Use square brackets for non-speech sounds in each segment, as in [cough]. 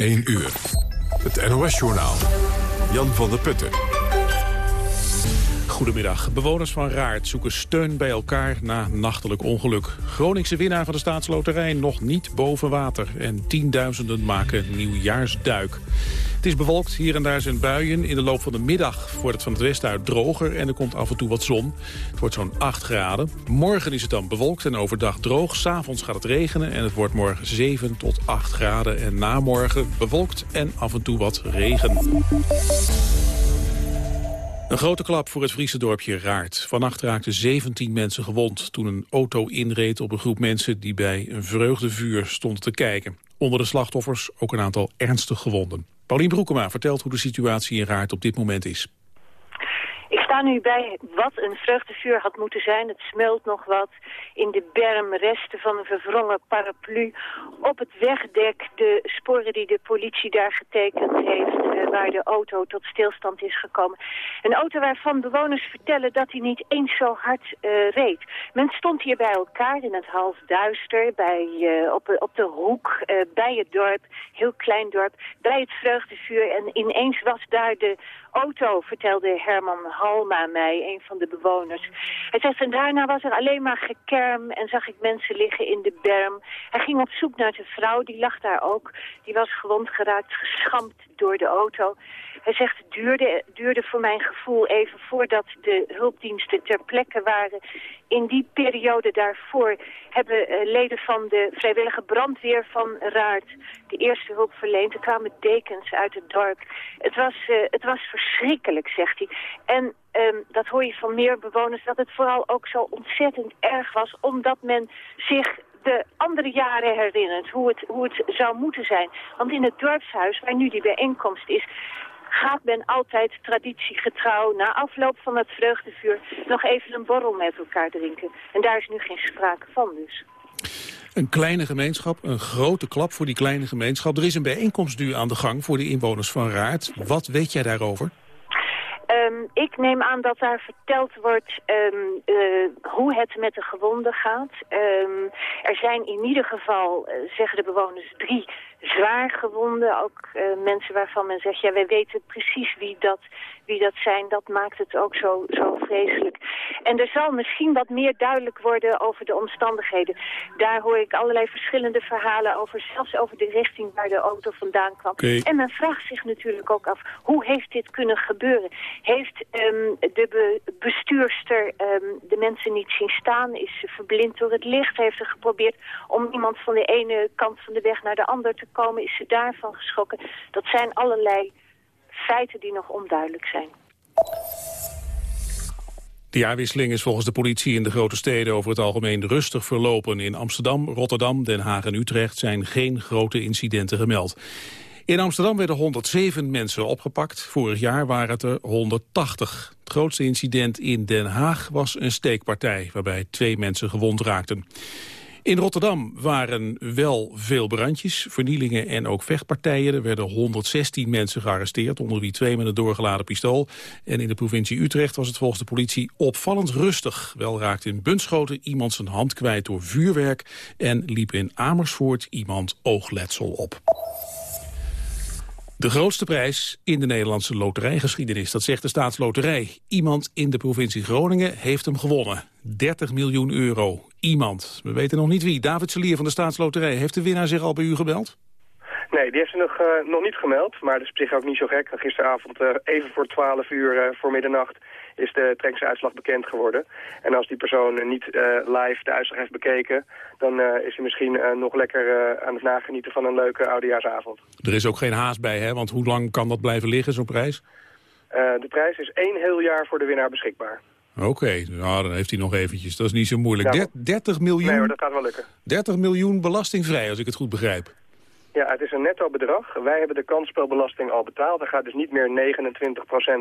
1 uur. Het NOS-journaal. Jan van der Putten. Goedemiddag. Bewoners van Raart zoeken steun bij elkaar na nachtelijk ongeluk. Groningse winnaar van de staatsloterij nog niet boven water. En tienduizenden maken nieuwjaarsduik. Het is bewolkt, hier en daar zijn buien. In de loop van de middag wordt het van het westen uit droger... en er komt af en toe wat zon. Het wordt zo'n 8 graden. Morgen is het dan bewolkt en overdag droog. S'avonds gaat het regenen en het wordt morgen 7 tot 8 graden. En namorgen bewolkt en af en toe wat regen. Een grote klap voor het Friese dorpje Raart. Vannacht raakten 17 mensen gewond toen een auto inreed op een groep mensen die bij een vreugdevuur stonden te kijken. Onder de slachtoffers ook een aantal ernstig gewonden. Paulien Broekema vertelt hoe de situatie in Raart op dit moment is. Ik sta nu bij wat een vreugdevuur had moeten zijn. Het smelt nog wat. In de berm resten van een verwrongen paraplu. Op het wegdek de sporen die de politie daar getekend heeft... Eh, waar de auto tot stilstand is gekomen. Een auto waarvan bewoners vertellen dat hij niet eens zo hard uh, reed. Men stond hier bij elkaar in het half duister, bij, uh, op, op de hoek, bij het dorp. Heel klein dorp, bij het vreugdevuur. En ineens was daar de auto, vertelde Herman Halma mij, een van de bewoners. Hij zegt, en daarna was er alleen maar gekerm en zag ik mensen liggen in de berm. Hij ging op zoek naar zijn vrouw, die lag daar ook. Die was gewond geraakt, geschampt door de auto. Hij zegt, het duurde, duurde voor mijn gevoel even voordat de hulpdiensten ter plekke waren. In die periode daarvoor hebben uh, leden van de vrijwillige brandweer van Raad de eerste hulp verleend. Er kwamen dekens uit het dorp. Het was, uh, het was verschrikkelijk, zegt hij. En um, dat hoor je van meer bewoners, dat het vooral ook zo ontzettend erg was... omdat men zich de andere jaren herinnert, hoe het, hoe het zou moeten zijn. Want in het dorpshuis, waar nu die bijeenkomst is gaat men altijd traditiegetrouw na afloop van het vreugdevuur nog even een borrel met elkaar drinken. En daar is nu geen sprake van dus. Een kleine gemeenschap, een grote klap voor die kleine gemeenschap. Er is een bijeenkomst aan de gang voor de inwoners van Raad. Wat weet jij daarover? Um, ik neem aan dat daar verteld wordt um, uh, hoe het met de gewonden gaat. Um, er zijn in ieder geval, uh, zeggen de bewoners, drie zwaar gewonden. Ook uh, mensen waarvan men zegt, ja, wij weten precies wie dat, wie dat zijn. Dat maakt het ook zo, zo vreselijk. En er zal misschien wat meer duidelijk worden over de omstandigheden. Daar hoor ik allerlei verschillende verhalen over. Zelfs over de richting waar de auto vandaan kwam. Okay. En men vraagt zich natuurlijk ook af, hoe heeft dit kunnen gebeuren? Heeft um, de be bestuurster um, de mensen niet zien staan? Is ze verblind door het licht? Heeft ze geprobeerd om iemand van de ene kant van de weg naar de andere te komen? Is ze daarvan geschrokken? Dat zijn allerlei feiten die nog onduidelijk zijn. De jaarwisseling is volgens de politie in de grote steden over het algemeen rustig verlopen. In Amsterdam, Rotterdam, Den Haag en Utrecht zijn geen grote incidenten gemeld. In Amsterdam werden 107 mensen opgepakt. Vorig jaar waren het er 180. Het grootste incident in Den Haag was een steekpartij... waarbij twee mensen gewond raakten. In Rotterdam waren wel veel brandjes, vernielingen en ook vechtpartijen. Er werden 116 mensen gearresteerd, onder wie twee met een doorgeladen pistool. En in de provincie Utrecht was het volgens de politie opvallend rustig. Wel raakte in Bunschoten iemand zijn hand kwijt door vuurwerk... en liep in Amersfoort iemand oogletsel op. De grootste prijs in de Nederlandse loterijgeschiedenis, dat zegt de staatsloterij. Iemand in de provincie Groningen heeft hem gewonnen. 30 miljoen euro. Iemand. We weten nog niet wie. David Selier van de staatsloterij. Heeft de winnaar zich al bij u gebeld? Nee, die heeft ze nog, uh, nog niet gemeld. Maar dat is op zich ook niet zo gek. Gisteravond uh, even voor 12 uur uh, voor middernacht is de uitslag bekend geworden. En als die persoon niet uh, live de uitslag heeft bekeken... dan uh, is hij misschien uh, nog lekker aan het nagenieten van een leuke oudejaarsavond. Er is ook geen haast bij, hè? Want hoe lang kan dat blijven liggen, zo'n prijs? de prijs is één heel jaar voor de winnaar beschikbaar. Oké, okay. nou, dan heeft hij nog eventjes. Dat is niet zo moeilijk. Ja, 30 miljoen... Nee hoor, dat gaat wel lukken. 30 miljoen belastingvrij, als ik het goed begrijp. Ja, het is een netto bedrag. Wij hebben de kansspelbelasting al betaald. Er gaat dus niet meer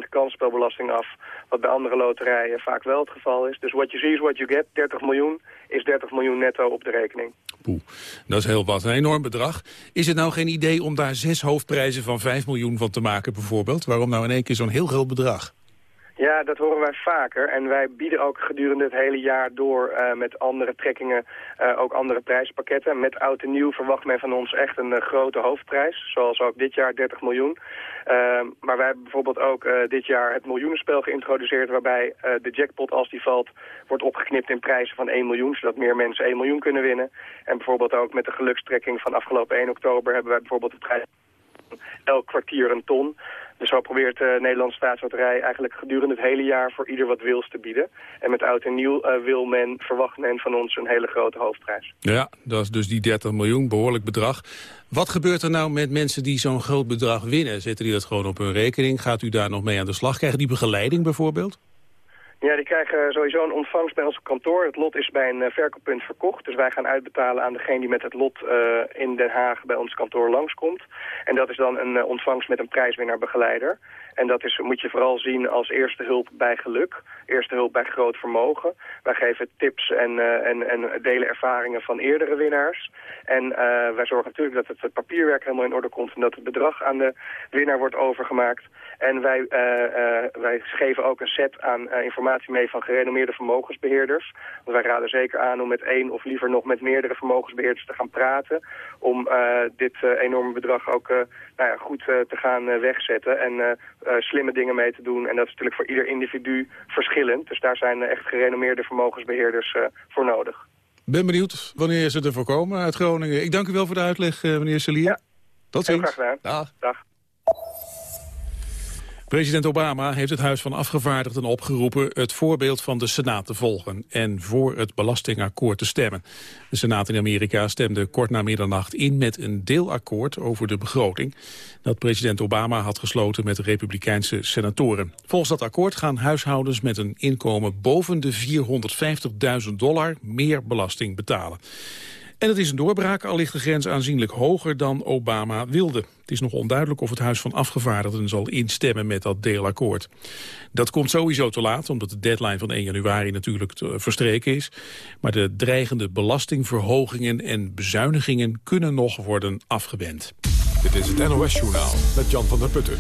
29% kansspelbelasting af, wat bij andere loterijen vaak wel het geval is. Dus what you see is what you get. 30 miljoen is 30 miljoen netto op de rekening. Poeh, dat is heel wat. Een enorm bedrag. Is het nou geen idee om daar zes hoofdprijzen van 5 miljoen van te maken bijvoorbeeld? Waarom nou in één keer zo'n heel groot bedrag? Ja, dat horen wij vaker. En wij bieden ook gedurende het hele jaar door uh, met andere trekkingen uh, ook andere prijspakketten. Met oud en nieuw verwacht men van ons echt een uh, grote hoofdprijs. Zoals ook dit jaar 30 miljoen. maar wij hebben bijvoorbeeld ook dit jaar het miljoenenspel geïntroduceerd... waarbij de jackpot, als die valt, wordt opgeknipt in prijzen van 1 miljoen... zodat meer mensen 1 miljoen kunnen winnen. En bijvoorbeeld ook met de gelukstrekking van afgelopen 1 oktober... hebben wij bijvoorbeeld de prijs elk kwartier een ton. Dus zo probeert de Nederlandse staatsloterij eigenlijk gedurende het hele jaar voor ieder wat wils te bieden. En met oud en nieuw uh, wil men, verwacht men van ons een hele grote hoofdprijs. Ja, dat is dus die 30 miljoen, behoorlijk bedrag. Wat gebeurt er nou met mensen die zo'n groot bedrag winnen? Zetten die dat gewoon op hun rekening? Gaat u daar nog mee aan de slag? Krijgen die begeleiding bijvoorbeeld? Ja, die krijgen sowieso een ontvangst bij ons kantoor. Het lot is bij een uh, verkooppunt verkocht. Dus wij gaan uitbetalen aan degene die met het lot uh, in Den Haag bij ons kantoor langskomt. En dat is dan een uh, ontvangst met een prijswinnaar-begeleider. En dat is, moet je vooral zien als eerste hulp bij geluk. Eerste hulp bij groot vermogen. Wij geven tips en, en, en delen ervaringen van eerdere winnaars. En wij zorgen natuurlijk dat het papierwerk helemaal in orde komt... en dat het bedrag aan de winnaar wordt overgemaakt. En wij, wij geven ook een set aan informatie mee van gerenommeerde vermogensbeheerders. Want wij raden zeker aan om met één of liever nog met meerdere vermogensbeheerders te gaan praten. Om dit enorme bedrag ook nou ja, goed te gaan wegzetten en slimme dingen mee te doen. En dat is natuurlijk voor ieder individu verschillend. Dus daar zijn echt gerenommeerde vermogensbeheerders voor nodig. Ben benieuwd wanneer ze er voorkomen uit Groningen. Ik dank u wel voor de uitleg, meneer Celia. Ja. Tot ziens. Graag gedaan. Dag. Dag. President Obama heeft het Huis van Afgevaardigden opgeroepen het voorbeeld van de Senaat te volgen en voor het belastingakkoord te stemmen. De Senaat in Amerika stemde kort na middernacht in met een deelakkoord over de begroting dat president Obama had gesloten met republikeinse senatoren. Volgens dat akkoord gaan huishoudens met een inkomen boven de 450.000 dollar meer belasting betalen. En het is een doorbraak, al ligt de grens aanzienlijk hoger dan Obama wilde. Het is nog onduidelijk of het Huis van Afgevaardigden zal instemmen met dat deelakkoord. Dat komt sowieso te laat, omdat de deadline van 1 januari natuurlijk verstreken is. Maar de dreigende belastingverhogingen en bezuinigingen kunnen nog worden afgewend. Dit is het NOS Journaal met Jan van der Putten.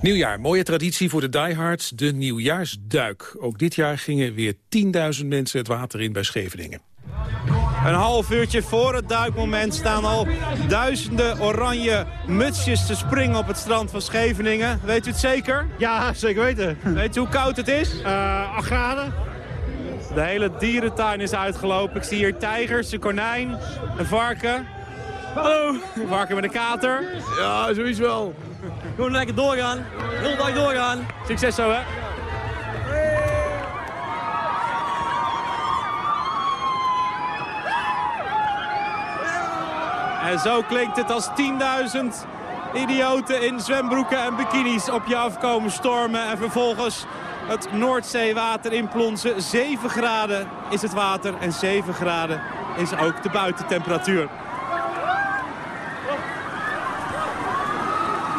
Nieuwjaar, mooie traditie voor de diehards, de nieuwjaarsduik. Ook dit jaar gingen weer 10.000 mensen het water in bij Scheveningen. Een half uurtje voor het duikmoment staan al duizenden oranje mutsjes te springen op het strand van Scheveningen. Weet u het zeker? Ja, zeker weten. Weet u hoe koud het is? Uh, 8 graden. De hele dierentuin is uitgelopen. Ik zie hier tijgers, een konijn, een varken. Hallo. Een varken met een kater. Ja, zoiets wel. Gewoon lekker doorgaan. Heel dag doorgaan. Succes zo, hè. En zo klinkt het als 10.000 idioten in zwembroeken en bikinis op je afkomen stormen. En vervolgens het Noordzeewater inplonsen. 7 graden is het water en 7 graden is ook de buitentemperatuur.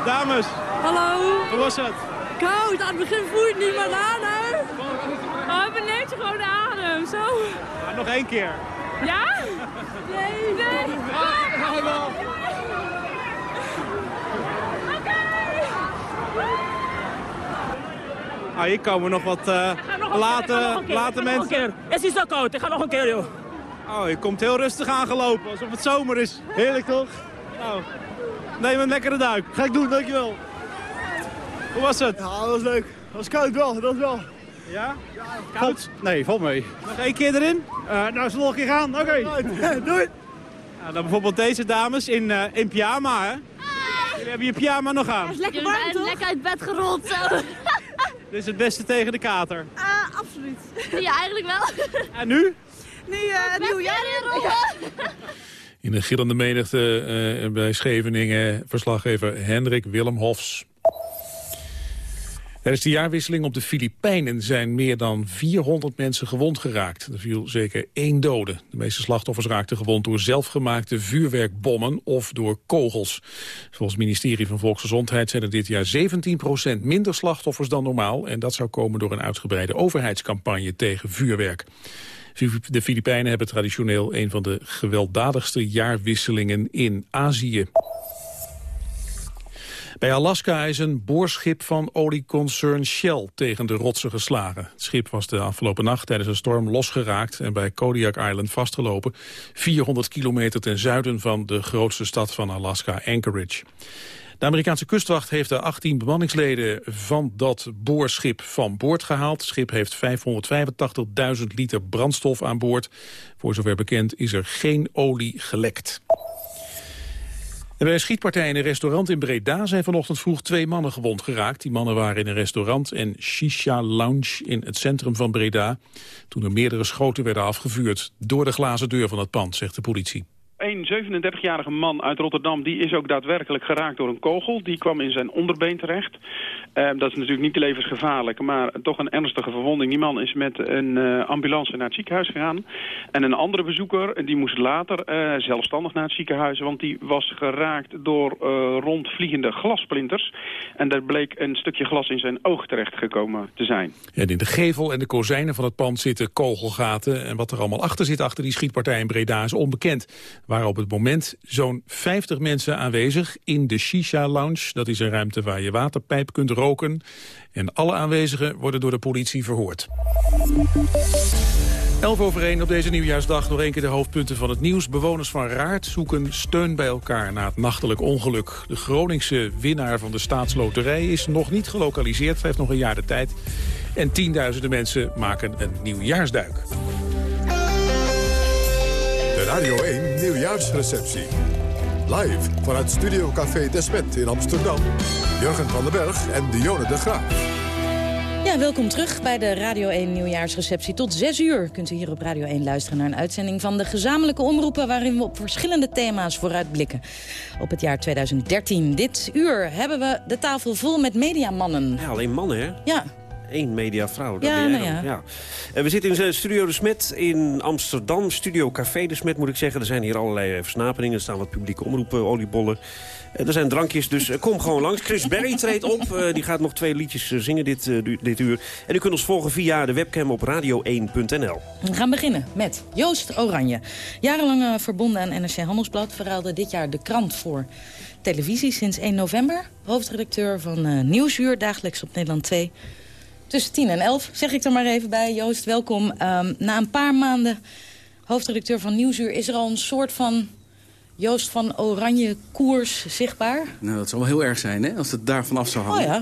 Dames. Hallo. Hoe was het? Koud. Aan het begin voel je het niet, maar daarna... Oh, beneden gewoon de adem. Zo. Ja, nog één keer. Ja? Nee, nee. Ah, Ah, hier komen nog wat uh, late, late mensen. Het is zo koud, ik ga nog een keer, joh. Oh, je komt heel rustig aangelopen, alsof het zomer is. Heerlijk, toch? Nou, neem een lekkere duik. Ga ik doen, dankjewel. Hoe was het? Ja, dat was leuk. Dat was koud wel, dat wel. Ja? Koud? Nee, valt mee. Nog één keer erin? Uh, nou, is nog een keer gaan. Oké, okay. [laughs] doei. Ja, dan bijvoorbeeld deze dames in, uh, in pyjama, hè? Jullie hebben je pyjama nog aan. is lekker warm, toch? lekker uit bed gerold, zo. [laughs] Dit is het beste tegen de kater? Uh, absoluut. Ja, eigenlijk wel. [laughs] En nu? Nu uh, het nieuwjaar inrollen. In de gillende menigte uh, bij Scheveningen verslaggever Hendrik Willem Hofs. Tijdens de jaarwisseling op de Filipijnen zijn meer dan 400 mensen gewond geraakt. Er viel zeker één dode. De meeste slachtoffers raakten gewond door zelfgemaakte vuurwerkbommen of door kogels. Volgens het ministerie van Volksgezondheid zijn er dit jaar 17% minder slachtoffers dan normaal. En dat zou komen door een uitgebreide overheidscampagne tegen vuurwerk. De Filipijnen hebben traditioneel een van de gewelddadigste jaarwisselingen in Azië. Bij Alaska is een boorschip van olieconcern Shell tegen de rotsen geslagen. Het schip was de afgelopen nacht tijdens een storm losgeraakt en bij Kodiak Island vastgelopen, 400 kilometer ten zuiden van de grootste stad van Alaska, Anchorage. De Amerikaanse kustwacht heeft de 18 bemanningsleden van dat boorschip van boord gehaald. Het schip heeft 585.000 liter brandstof aan boord. Voor zover bekend is er geen olie gelekt. Bij een schietpartij in een restaurant in Breda zijn vanochtend vroeg twee mannen gewond geraakt. Die mannen waren in een restaurant en shisha lounge in het centrum van Breda. Toen er meerdere schoten werden afgevuurd door de glazen deur van het pand, zegt de politie. Een 37-jarige man uit Rotterdam die is ook daadwerkelijk geraakt door een kogel. Die kwam in zijn onderbeen terecht. Uh, dat is natuurlijk niet levensgevaarlijk, maar toch een ernstige verwonding. Die man is met een uh, ambulance naar het ziekenhuis gegaan. En een andere bezoeker die moest later uh, zelfstandig naar het ziekenhuis... want die was geraakt door rondvliegende glassplinters. En daar bleek een stukje glas in zijn oog terechtgekomen te zijn. En in de gevel en de kozijnen van het pand zitten kogelgaten. En wat er allemaal achter zit, achter die schietpartij in Breda, is onbekend waren op het moment zo'n 50 mensen aanwezig in de Shisha Lounge. Dat is een ruimte waar je waterpijp kunt roken. En alle aanwezigen worden door de politie verhoord. 11 over 1 op deze nieuwjaarsdag nog een keer de hoofdpunten van het nieuws. Bewoners van Raart zoeken steun bij elkaar na het nachtelijk ongeluk. De Groningse winnaar van de staatsloterij is nog niet gelokaliseerd. Hij heeft nog een jaar de tijd. En tienduizenden mensen maken een nieuwjaarsduik. De Radio 1 Nieuwjaarsreceptie. Live vanuit Studio Café Desmet in Amsterdam. Jurgen van den Berg en Dionne de Graaf. Ja, welkom terug bij de Radio 1 nieuwjaarsreceptie. Tot 6 uur kunt u hier op Radio 1 luisteren naar een uitzending van de gezamenlijke omroepen... waarin we op verschillende thema's vooruitblikken op het jaar 2013. Dit uur hebben we de tafel vol met mediamannen. Ja, alleen mannen, hè? Ja, één mediavrouw. Ja, jij nou dan. ja. En we zitten in Studio De Smet in Amsterdam. Studio Café De Smet moet ik zeggen. Er zijn hier allerlei eh, versnaperingen. Er staan wat publieke omroepen, oliebollen. Eh, Er zijn drankjes, dus eh, kom gewoon langs. Chris Berry [laughs] treedt op. Eh, Die gaat nog twee liedjes eh, zingen dit, eh, dit uur. En u kunt ons volgen via de webcam op radio1.nl. We gaan beginnen met Joost Oranje. Jarenlang eh, verbonden aan NRC Handelsblad... verruilde dit jaar de krant voor televisie sinds 1 november. Hoofdredacteur van eh, Nieuwsuur, dagelijks op Nederland 2. Tussen 10 en 11, zeg ik er maar even bij. Joost, welkom. Ehm, na een paar maanden hoofdredacteur van Nieuwsuur... is er al een soort van Joost van Oranje koers zichtbaar? Nou, dat zou wel heel erg zijn, hè, als het daarvan af zou Oh hangen. ja.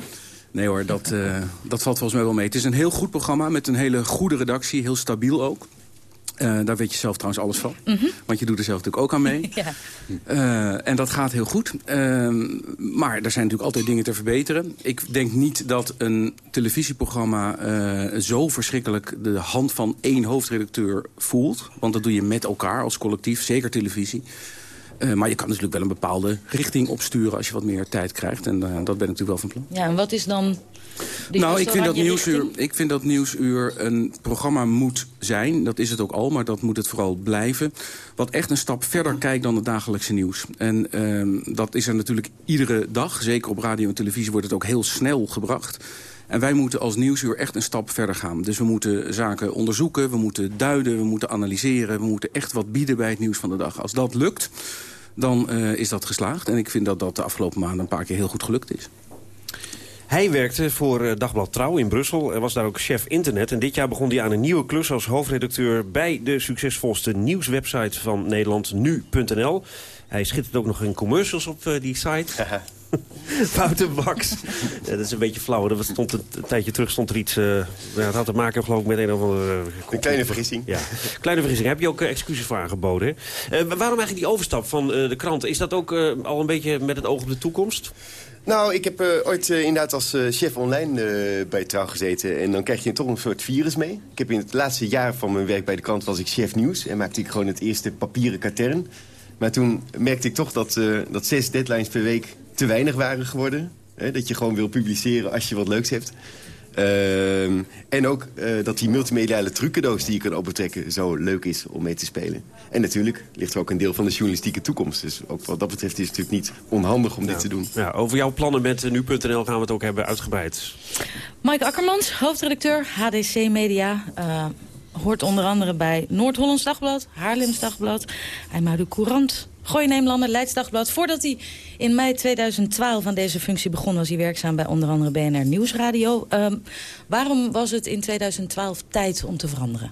Nee hoor, dat, eh, dat valt volgens mij wel mee. Het is een heel goed programma met een hele goede redactie, heel stabiel ook. Eh, daar weet je zelf trouwens alles van. Want je doet er zelf natuurlijk ook aan mee. [laughs] Ja. Eh, en dat gaat heel goed. Ehm, maar er zijn natuurlijk altijd dingen te verbeteren. Ik denk niet dat een televisieprogramma eh, zo verschrikkelijk de hand van één hoofdredacteur voelt. Want dat doe je met elkaar als collectief, zeker televisie. Eh, maar je kan natuurlijk wel een bepaalde richting opsturen als je wat meer tijd krijgt. En eh, dat ben ik natuurlijk wel van plan. ja, en wat is dan... nou, ik vind, dat nieuwsuur, richting? ik vind dat Nieuwsuur een programma moet zijn. Dat is het ook al, maar dat moet het vooral blijven. Wat echt een stap verder kijkt dan het dagelijkse nieuws. En ehm, dat is er natuurlijk iedere dag. Zeker op radio en televisie wordt het ook heel snel gebracht. En wij moeten als Nieuwsuur echt een stap verder gaan. Dus we moeten zaken onderzoeken, we moeten duiden, we moeten analyseren. We moeten echt wat bieden bij het nieuws van de dag. Als dat lukt, dan eh, is dat geslaagd. En ik vind dat dat de afgelopen maanden een paar keer heel goed gelukt is. Hij werkte voor eh, Dagblad Trouw in Brussel en was daar ook chef internet. En dit jaar begon hij aan een nieuwe klus als hoofdredacteur... bij de succesvolste nieuwswebsite van Nederland, nu.nl. Hij schittert ook nog in commercials op eh, die site. [laughs] [laughs] Wouter Baks. Ja, dat is een beetje flauw. Er stond een, een tijdje terug stond er iets... ja, het had te maken geloof ik met een of andere... eh, Een kleine vergissing. Ja, kleine vergissing. Heb je ook eh, excuses voor aangeboden? waarom eigenlijk die overstap van de krant? Is dat ook al een beetje met het oog op de toekomst? Nou, ik heb ooit inderdaad als chef online bij Trouw gezeten. En dan krijg je toch een soort virus mee. Ik heb in het laatste jaar van mijn werk bij de krant was ik chef nieuws. En maakte ik gewoon het eerste papieren katern. Maar toen merkte ik toch dat, dat zes deadlines per week te weinig waren geworden. Hè, dat je gewoon wil publiceren als je wat leuks hebt. Ehm, en ook eh, dat die multimediale trucendoos die je kan opentrekken zo leuk is om mee te spelen. En natuurlijk ligt er ook een deel van de journalistieke toekomst. Dus ook wat dat betreft is het natuurlijk niet onhandig om dit te doen. Ja, over jouw plannen met eh, nu.nl gaan we het ook hebben uitgebreid. Mike Akkermans, hoofdredacteur HDC Media. eh, hoort onder andere bij Noord-Hollands Dagblad, Haarlems Dagblad, IJmuiden Courant, Gooi Neemlander, Leids Dagblad. Voordat hij in mei 2012 aan deze functie begon... was hij werkzaam bij onder andere BNR Nieuwsradio. Ehm, waarom was het in 2012 tijd om te veranderen?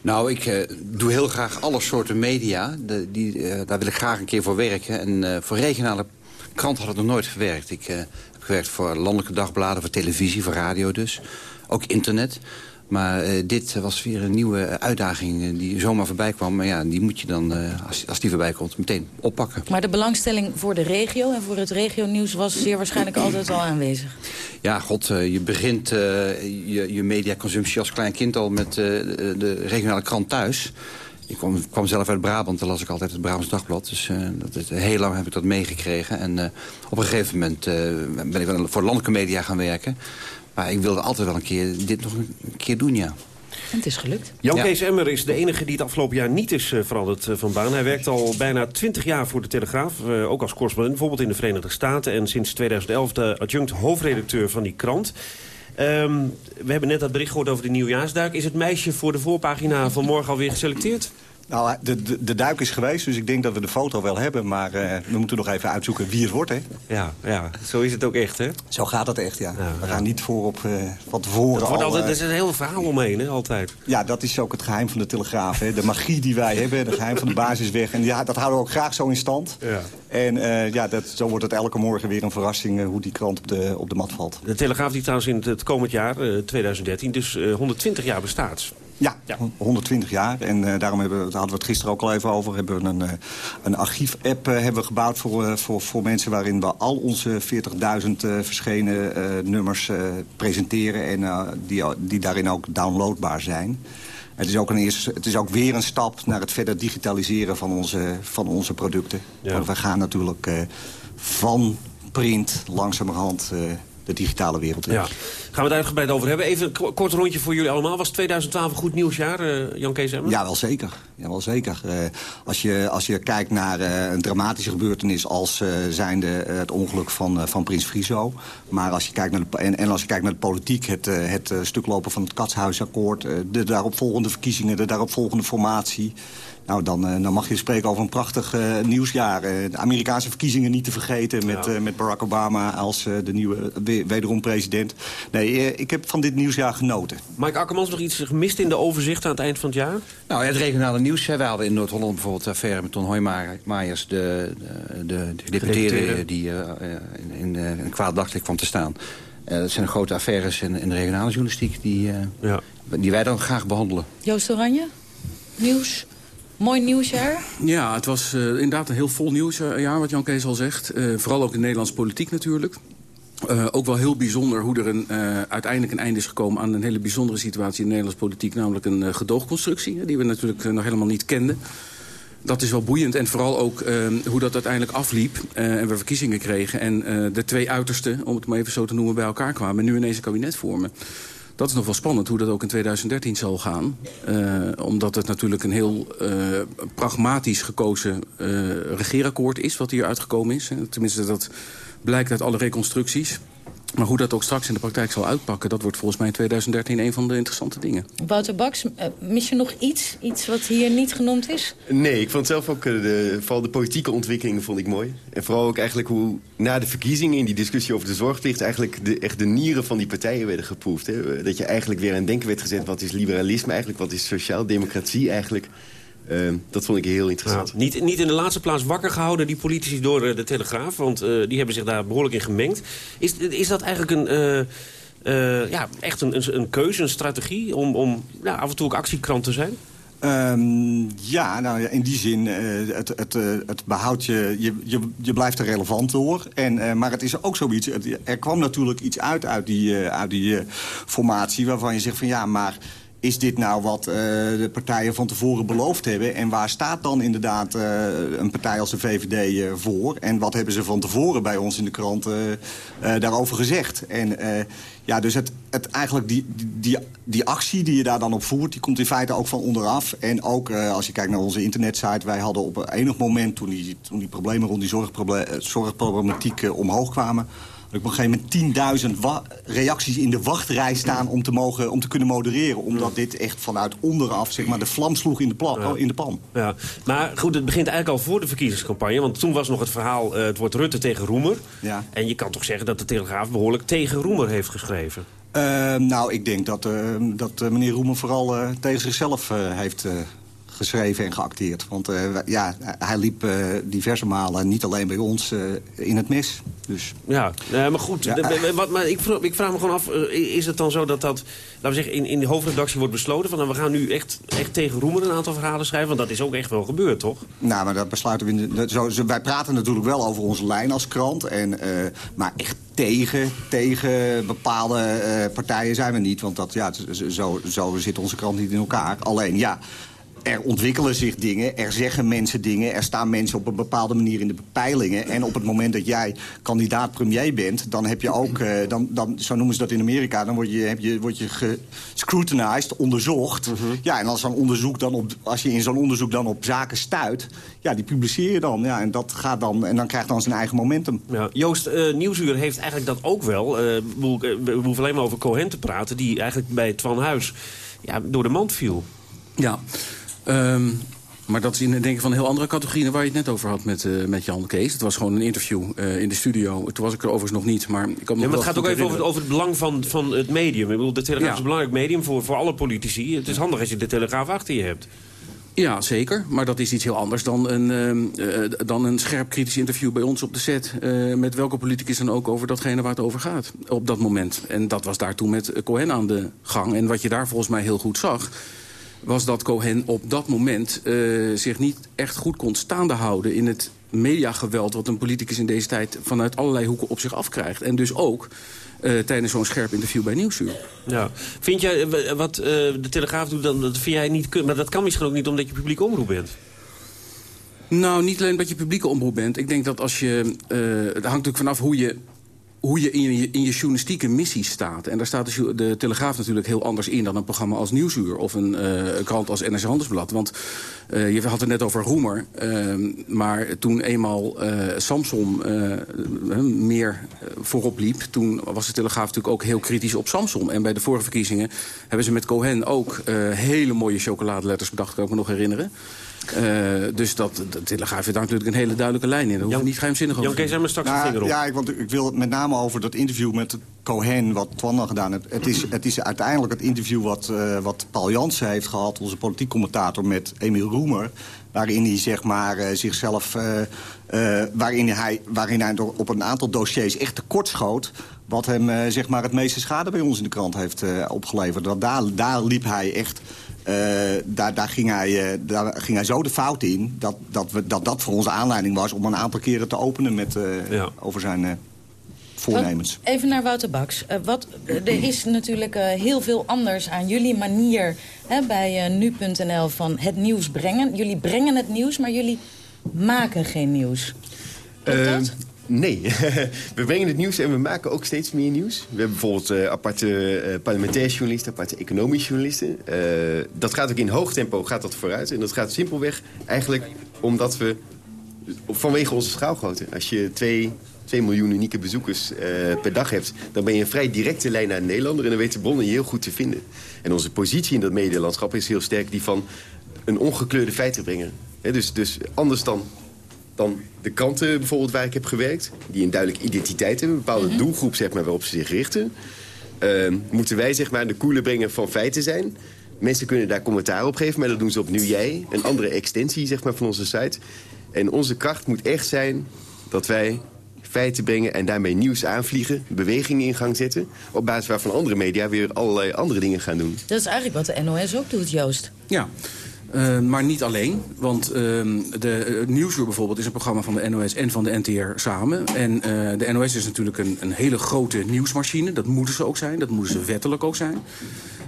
Nou, ik uh, doe heel graag alle soorten media. De, die, uh, daar wil ik graag een keer voor werken. En uh, voor regionale kranten had ik nog nooit gewerkt. Ik heb gewerkt voor landelijke dagbladen, voor televisie, voor radio dus. Ook internet. Maar uh, dit was weer een nieuwe uitdaging die zomaar voorbij kwam. Maar ja, die moet je dan, uh, als, als die voorbij komt, meteen oppakken. Maar de belangstelling voor de regio en voor het regionieuws was zeer waarschijnlijk altijd al aanwezig. Ja, god, uh, je begint je, je mediaconsumptie als klein kind al met de regionale krant thuis. Ik kwam, kwam, zelf uit Brabant, daar las ik altijd het Brabants Dagblad. Dus dat is, heel lang heb ik dat meegekregen. En op een gegeven moment ben ik voor landelijke media gaan werken. Maar ik wilde altijd wel een keer dit nog een keer doen, ja. En het is gelukt. Jan Kees Emmer is de enige die het afgelopen jaar niet is uh, veranderd uh, van baan. Hij werkt al bijna 20 jaar voor de Telegraaf, uh, ook als correspondent, bijvoorbeeld in de Verenigde Staten. En sinds 2011 de adjunct hoofdredacteur van die krant. Um, we hebben net dat bericht gehoord over de nieuwjaarsduik. Is het meisje voor de voorpagina van morgen alweer geselecteerd? Nou, de, de, de, duik is geweest, dus ik denk dat we de foto wel hebben. Maar uh, we moeten nog even uitzoeken wie het wordt, hè? Ja, ja, zo is het ook echt, hè? Zo gaat het echt, ja. ja we gaan niet voor op uh, van tevoren dat wordt al, altijd, Er is een heel verhaal omheen, hè, altijd. Ja, dat is ook het geheim van de Telegraaf, hè? De magie die wij hebben, de geheim van de basisweg. En ja, dat houden we ook graag zo in stand. Ja. En uh, ja, dat, zo wordt het elke morgen weer een verrassing hoe die krant op de, op de mat valt. De Telegraaf die trouwens in het komend jaar, 2013, dus 120 jaar bestaat. Ja, ja, 120 jaar. En uh, daarom hebben daar hadden we het gisteren ook al even over... hebben we een, uh, een archief-app uh, hebben we gebouwd voor, voor, voor mensen... waarin we al onze 40.000 verschenen nummers presenteren... en die, die daarin ook downloadbaar zijn. Het is, ook een eerste, het is ook weer een stap naar het verder digitaliseren van onze, van onze producten. Ja. Want we gaan natuurlijk van print langzamerhand de digitale wereld in. Ja. Gaan we het uitgebreid over hebben. Even een kort rondje voor jullie allemaal. Was 2012 een goed nieuwsjaar, uh, Jan Kees Emmer? Ja, wel zeker. Ja, wel zeker. Uh, als, je, als je kijkt naar uh, een dramatische gebeurtenis als zijnde het ongeluk van, van Prins Friso. Maar als je kijkt naar de, en, en als je kijkt naar de politiek, het, het stuk lopen van het Katshuisakkoord... de daaropvolgende verkiezingen, de daaropvolgende formatie... Nou, dan, dan mag je spreken over een prachtig uh, nieuwsjaar. de Amerikaanse verkiezingen niet te vergeten met, ja. uh, met Barack Obama als uh, de nieuwe wederom president. Nee, ik heb van dit nieuwsjaar genoten. Mike Akkermans, nog iets gemist in de overzicht aan het eind van het jaar? Nou, het regionale nieuws. We hadden in Noord-Holland bijvoorbeeld de affaire met Ton Hoijmaijers... de, de, de gedeputeerde die in, in, in een kwaad daglicht kwam te staan. dat zijn grote affaires in, in de regionale journalistiek die, ja. die wij dan graag behandelen. Joost Oranje, nieuws? Mooi nieuwsjaar? Ja, het was uh, inderdaad een heel vol nieuwsjaar, wat Jan Kees al zegt. Uh, vooral ook de Nederlandse politiek natuurlijk. Uh, ook wel heel bijzonder hoe er een, uiteindelijk een einde is gekomen... aan een hele bijzondere situatie in de Nederlandse politiek... namelijk een gedoogconstructie, die we natuurlijk nog helemaal niet kenden. Dat is wel boeiend en vooral ook hoe dat uiteindelijk afliep... en we verkiezingen kregen en de twee uitersten, om het maar even zo te noemen... bij elkaar kwamen en nu ineens een kabinet vormen dat is nog wel spannend hoe dat ook in 2013 zal gaan. Omdat het natuurlijk een heel pragmatisch gekozen regeerakkoord is... wat hier uitgekomen is. Tenminste, dat blijkt uit alle reconstructies. Maar hoe dat ook straks in de praktijk zal uitpakken... dat wordt volgens mij in 2013 een van de interessante dingen. Wouter Baks, mis je nog iets? Iets wat hier niet genoemd is? Nee, ik vond zelf ook... De, vooral de politieke ontwikkelingen vond ik mooi. En vooral ook eigenlijk hoe na de verkiezingen... in die discussie over de zorgplicht... eigenlijk de, echt de nieren van die partijen werden geproefd. Hè? Dat je eigenlijk weer aan denken werd gezet... wat is liberalisme eigenlijk, wat is sociaal-democratie eigenlijk... Uh, dat vond ik heel interessant. Ja, niet, niet in de laatste plaats wakker gehouden, die politici door uh, de Telegraaf. Want uh, die hebben zich daar behoorlijk in gemengd. Is, is dat eigenlijk een, ja, echt een, een, een, keuze, een strategie... om, om ja, af en toe ook actiekrant te zijn? Um, ja, nou in die zin, uh, het, het, uh, het behoudt je, je, je, je blijft er relevant door. En, uh, maar het is ook zoiets, er kwam natuurlijk iets uit uit die, uit die formatie... waarvan je zegt van ja, maar is dit nou wat uh, de partijen van tevoren beloofd hebben? En waar staat dan inderdaad uh, een partij als de VVD uh, voor? En wat hebben ze van tevoren bij ons in de krant daarover gezegd? En ja, dus het, het eigenlijk die, die, die actie die je daar dan op voert... die komt in feite ook van onderaf. En ook als je kijkt naar onze internetsite... wij hadden op enig moment, toen die, toen die problemen rond die zorgproblematiek omhoog kwamen op een gegeven moment 10.000 wa- reacties in de wachtrij staan... Om te, mogen, om te kunnen modereren. Omdat dit echt vanuit onderaf zeg maar, de vlam sloeg in de, pla- Ja. in de pan. Ja, maar goed, het begint eigenlijk al voor de verkiezingscampagne. Want toen was nog het verhaal, eh, het wordt Rutte tegen Roemer. Ja. En je kan toch zeggen dat de Telegraaf behoorlijk tegen Roemer heeft geschreven. Eh, nou, ik denk dat, eh, dat eh, meneer Roemer vooral eh, tegen zichzelf heeft geschreven en geacteerd. Want eh, ja, hij liep eh, diverse malen, niet alleen bij ons, eh, in het mis. Dus... Ja, maar goed, Ja. de- wat, maar ik, vraag, ik vraag me gewoon af, is het dan zo dat dat, laten we zeggen, in, in de hoofdredactie wordt besloten... van nou, we gaan nu echt, echt tegen Roemer een aantal verhalen schrijven? Want dat is ook echt wel gebeurd, toch? Nou, maar dat besluiten we... In de, dat- zo, zo- wij praten natuurlijk wel over onze lijn als krant. En, maar echt tegen, tegen bepaalde partijen zijn we niet. Want dat, ja, zo, zo zit onze krant niet in elkaar. Alleen, ja... Er ontwikkelen zich dingen, er zeggen mensen dingen... er staan mensen op een bepaalde manier in de peilingen... en op het moment dat jij kandidaat premier bent... dan heb je ook, eh, dan, dan, zo noemen ze dat in Amerika... dan word je, heb je, word je gescrutinized, onderzocht. Ja, en als, zo'n onderzoek dan op, als je in zo'n onderzoek dan op zaken stuit... ja, die publiceer je dan. Ja, en, dat gaat dan, en dan krijgt dan zijn eigen momentum. Ja, Joost, eh, Nieuwsuur heeft eigenlijk dat ook wel. Eh, eh, we hoeven alleen maar over Cohen te praten... die eigenlijk bij Twan Huis ja, door de mand viel. Ja, Ehm, maar dat is in denk ik van een heel andere categorie... dan waar je het net over had met, eh, met Jan Kees. Het was gewoon een interview eh, in de studio. Toen was ik er overigens nog niet, maar ik kan me Ja, maar het gaat ook even over, het- over het belang van, van het medium. Ik bedoel, de Telegraaf Ja. is een belangrijk medium voor, voor alle politici. Het is handig als je de Telegraaf achter je hebt. Ja, zeker. Maar dat is iets heel anders dan een, ehm, eh, dan een scherp kritisch interview bij ons op de set... met welke politicus dan ook over datgene waar het over gaat op dat moment. En dat was daar toen met Cohen aan de gang. En wat je daar volgens mij heel goed zag was dat Cohen op dat moment eh, zich niet echt goed kon staande houden... in het mediageweld wat een politicus in deze tijd vanuit allerlei hoeken op zich afkrijgt. En dus ook eh, tijdens zo'n scherp interview bij Nieuwsuur. Ja. Vind jij, eh, wat de Telegraaf doet, dan, dat vind jij niet Maar dat kan misschien ook niet omdat je publiek omroep bent. Nou, niet alleen dat je publieke omroep bent. Ik denk dat als je... het hangt natuurlijk vanaf hoe je, hoe je, in, je in je journalistieke missie staat. En daar staat de, de Telegraaf natuurlijk heel anders in... dan een programma als Nieuwsuur of een eh, krant als NRC Handelsblad. Want eh, je had het net over Roemer. eh, maar toen eenmaal eh, meer voorop liep... toen was de Telegraaf natuurlijk ook heel kritisch op Samson. En bij de vorige verkiezingen hebben ze met Cohen ook... hele mooie chocoladeletters bedacht, kan ik me nog herinneren. Eh, dus dat, de Telegraaf heeft daar natuurlijk een hele duidelijke lijn in. Daar we niet geheimzinnig over Jan maar straks een Nou, vinger op. ja, ik, want ik wil met name over dat interview met Cohen, wat Twan al gedaan heeft. Het is, het is uiteindelijk het interview wat, eh, wat Paul Jansen heeft gehad, onze politiek commentator, met Emiel Roemer. Waarin hij zeg maar, eh, zichzelf. eh, eh, waarin, hij, waarin hij door- op een aantal dossiers echt tekortschoot. Wat hem eh, zeg maar het meeste schade bij ons in de krant heeft eh, opgeleverd. Want daar, daar liep hij echt. Eh, daar, daar, ging hij, eh, daar ging hij zo de fout in. Dat dat, we, dat dat voor onze aanleiding was om een aantal keren te openen met, eh, over zijn eh, voornemens. Wat- even naar Wouter Baks. Wat, er is natuurlijk eh, heel veel anders aan jullie manier hè, bij nu.nl van het nieuws brengen. Jullie brengen het nieuws, maar jullie maken geen nieuws. Eh, nee, [laughs] we brengen het nieuws en we maken ook steeds meer nieuws. We hebben bijvoorbeeld eh, aparte eh parlementaire journalisten, aparte economische journalisten. Eh, dat gaat ook in hoog tempo gaat dat vooruit. En dat gaat simpelweg eigenlijk omdat we, vanwege onze schaalgrootte... als je twee, twee miljoen unieke bezoekers per dag hebt... dan ben je een vrij directe lijn naar een Nederlander... en dan weten bronnen je heel goed te vinden. En onze positie in dat medialandschap is heel sterk die van een ongekleurde feitenbrenger. Hè, dus, dus anders dan dan de kranten bijvoorbeeld waar ik heb gewerkt... die een duidelijke identiteit hebben, een bepaalde doelgroep zeg maar, waarop ze zich richten... Ehm, moeten wij zeg maar, de koele brenger van feiten zijn. Mensen kunnen daar commentaar op geven, maar dat doen ze op Nu Jij. Een andere extensie zeg maar, van onze site. En onze kracht moet echt zijn dat wij feiten brengen... en daarmee nieuws aanvliegen, bewegingen in gang zetten... op basis waarvan andere media weer allerlei andere dingen gaan doen. Dat is eigenlijk wat de NOS ook doet, Joost. Ja, Eh, maar niet alleen. Want ehm, de eh, Nieuwsuur bijvoorbeeld is een programma van de NOS en van de NTR samen. En eh, de NOS is natuurlijk een, een hele grote nieuwsmachine. Dat moeten ze ook zijn. Dat moeten ze wettelijk ook zijn.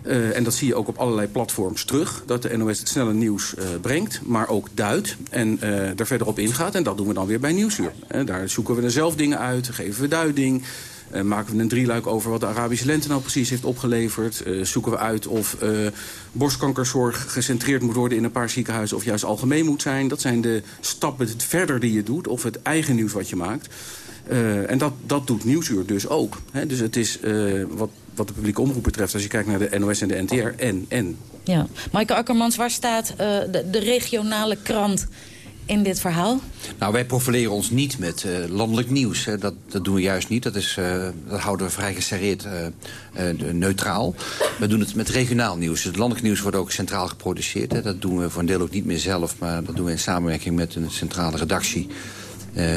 Eh, en dat zie je ook op allerlei platforms terug. Dat de NOS het snelle nieuws brengt, maar ook duidt. En daar verder op ingaat. En dat doen we dan weer bij Nieuwsuur. Daar zoeken we er zelf dingen uit, geven we duiding... Eh, maken we een drieluik over wat de Arabische lente nou precies heeft opgeleverd. Eh, zoeken we uit of eh, borstkankerzorg gecentreerd moet worden in een paar ziekenhuizen... of juist algemeen moet zijn. Dat zijn de stappen verder die je doet, of het eigen nieuws wat je maakt. Uh, en dat, dat doet Nieuwsuur dus ook. Hè? Dus het is, uh, wat, wat de publieke omroep betreft... als je kijkt naar de NOS en de NTR, en, en. Ja. Maaike Akkermans, waar staat uh, de regionale krant in dit verhaal? Nou, wij profileren ons niet met uh, landelijk nieuws. Hè. Dat, dat doen we juist niet. Dat, is, uh, dat houden we vrij geserreerd uh, neutraal. We doen het met regionaal nieuws. Dus het landelijk nieuws wordt ook centraal geproduceerd. Hè. Dat doen we voor een deel ook niet meer zelf. Maar dat doen we in samenwerking met een centrale redactie.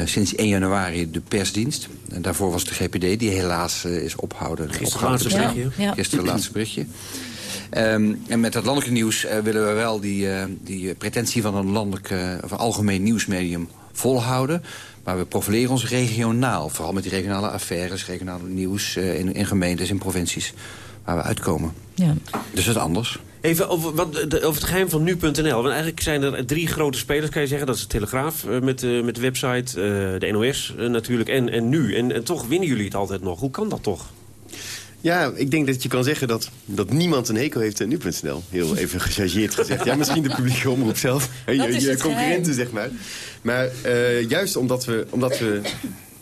sinds 1 januari de persdienst. En daarvoor was de GPD, die helaas is ophouden. Gisteren laatste berichtje. Ja, ja. Gisteren laatste berichtje. Um, en met dat landelijke nieuws uh, willen we wel die, uh, die pretentie van een landelijk uh, of algemeen nieuwsmedium volhouden. Maar we profileren ons regionaal. Vooral met die regionale affaires, regionale nieuws in, in gemeentes, in provincies waar we uitkomen. Ja. Dus dat is anders. Even over, wat, de, over het geheim van nu.nl. Want eigenlijk zijn er drie grote spelers, kan je zeggen. Dat is de Telegraaf met, met de website, de NOS natuurlijk en, en nu. En, en toch winnen jullie het altijd nog. Hoe kan dat toch? Ja, ik denk dat je kan zeggen dat, dat niemand een hekel heeft aan nu.nl. Heel even gechargeerd gezegd. Ja, misschien de publieke omroep zelf. [laughs] Je, je concurrenten, zeg maar. Maar uh, juist omdat we, omdat we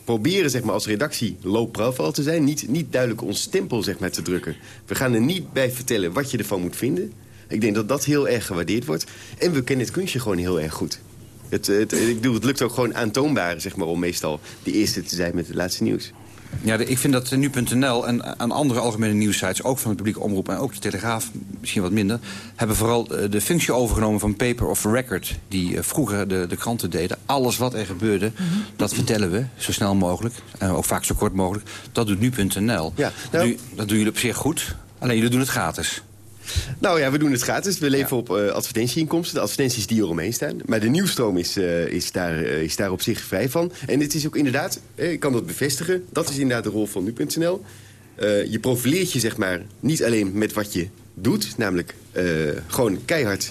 proberen zeg maar, als redactie low profile te zijn... Niet, niet duidelijk ons stempel zeg maar, te drukken. We gaan er niet bij vertellen wat je ervan moet vinden. Ik denk dat dat heel erg gewaardeerd wordt. En we kennen het kunstje gewoon heel erg goed. Het, het, ik bedoel, het lukt ook gewoon aantoonbaar zeg maar, om meestal de eerste te zijn met het laatste nieuws. Ja, ik vind dat nu.nl en aan andere algemene nieuwsites... ook van de publieke omroep en ook de Telegraaf, misschien wat minder... hebben vooral eh, de functie overgenomen van paper of record... die eh, vroeger de, de kranten deden. Alles wat er gebeurde, mm -hmm. dat vertellen we zo snel mogelijk. En ook vaak zo kort mogelijk. Dat doet nu.nl. Ja, nou... dat, dat doen jullie op zich goed. Alleen jullie doen het gratis. Nou ja, we doen het gratis. We leven ja. op uh, advertentieinkomsten. De advertenties die eromheen staan. Maar de nieuwstroom is, uh, is, daar, uh, is daar op zich vrij van. En het is ook inderdaad, ik kan dat bevestigen... dat is inderdaad de rol van nu.nl. je profileert je zeg maar niet alleen met wat je doet... namelijk gewoon keihard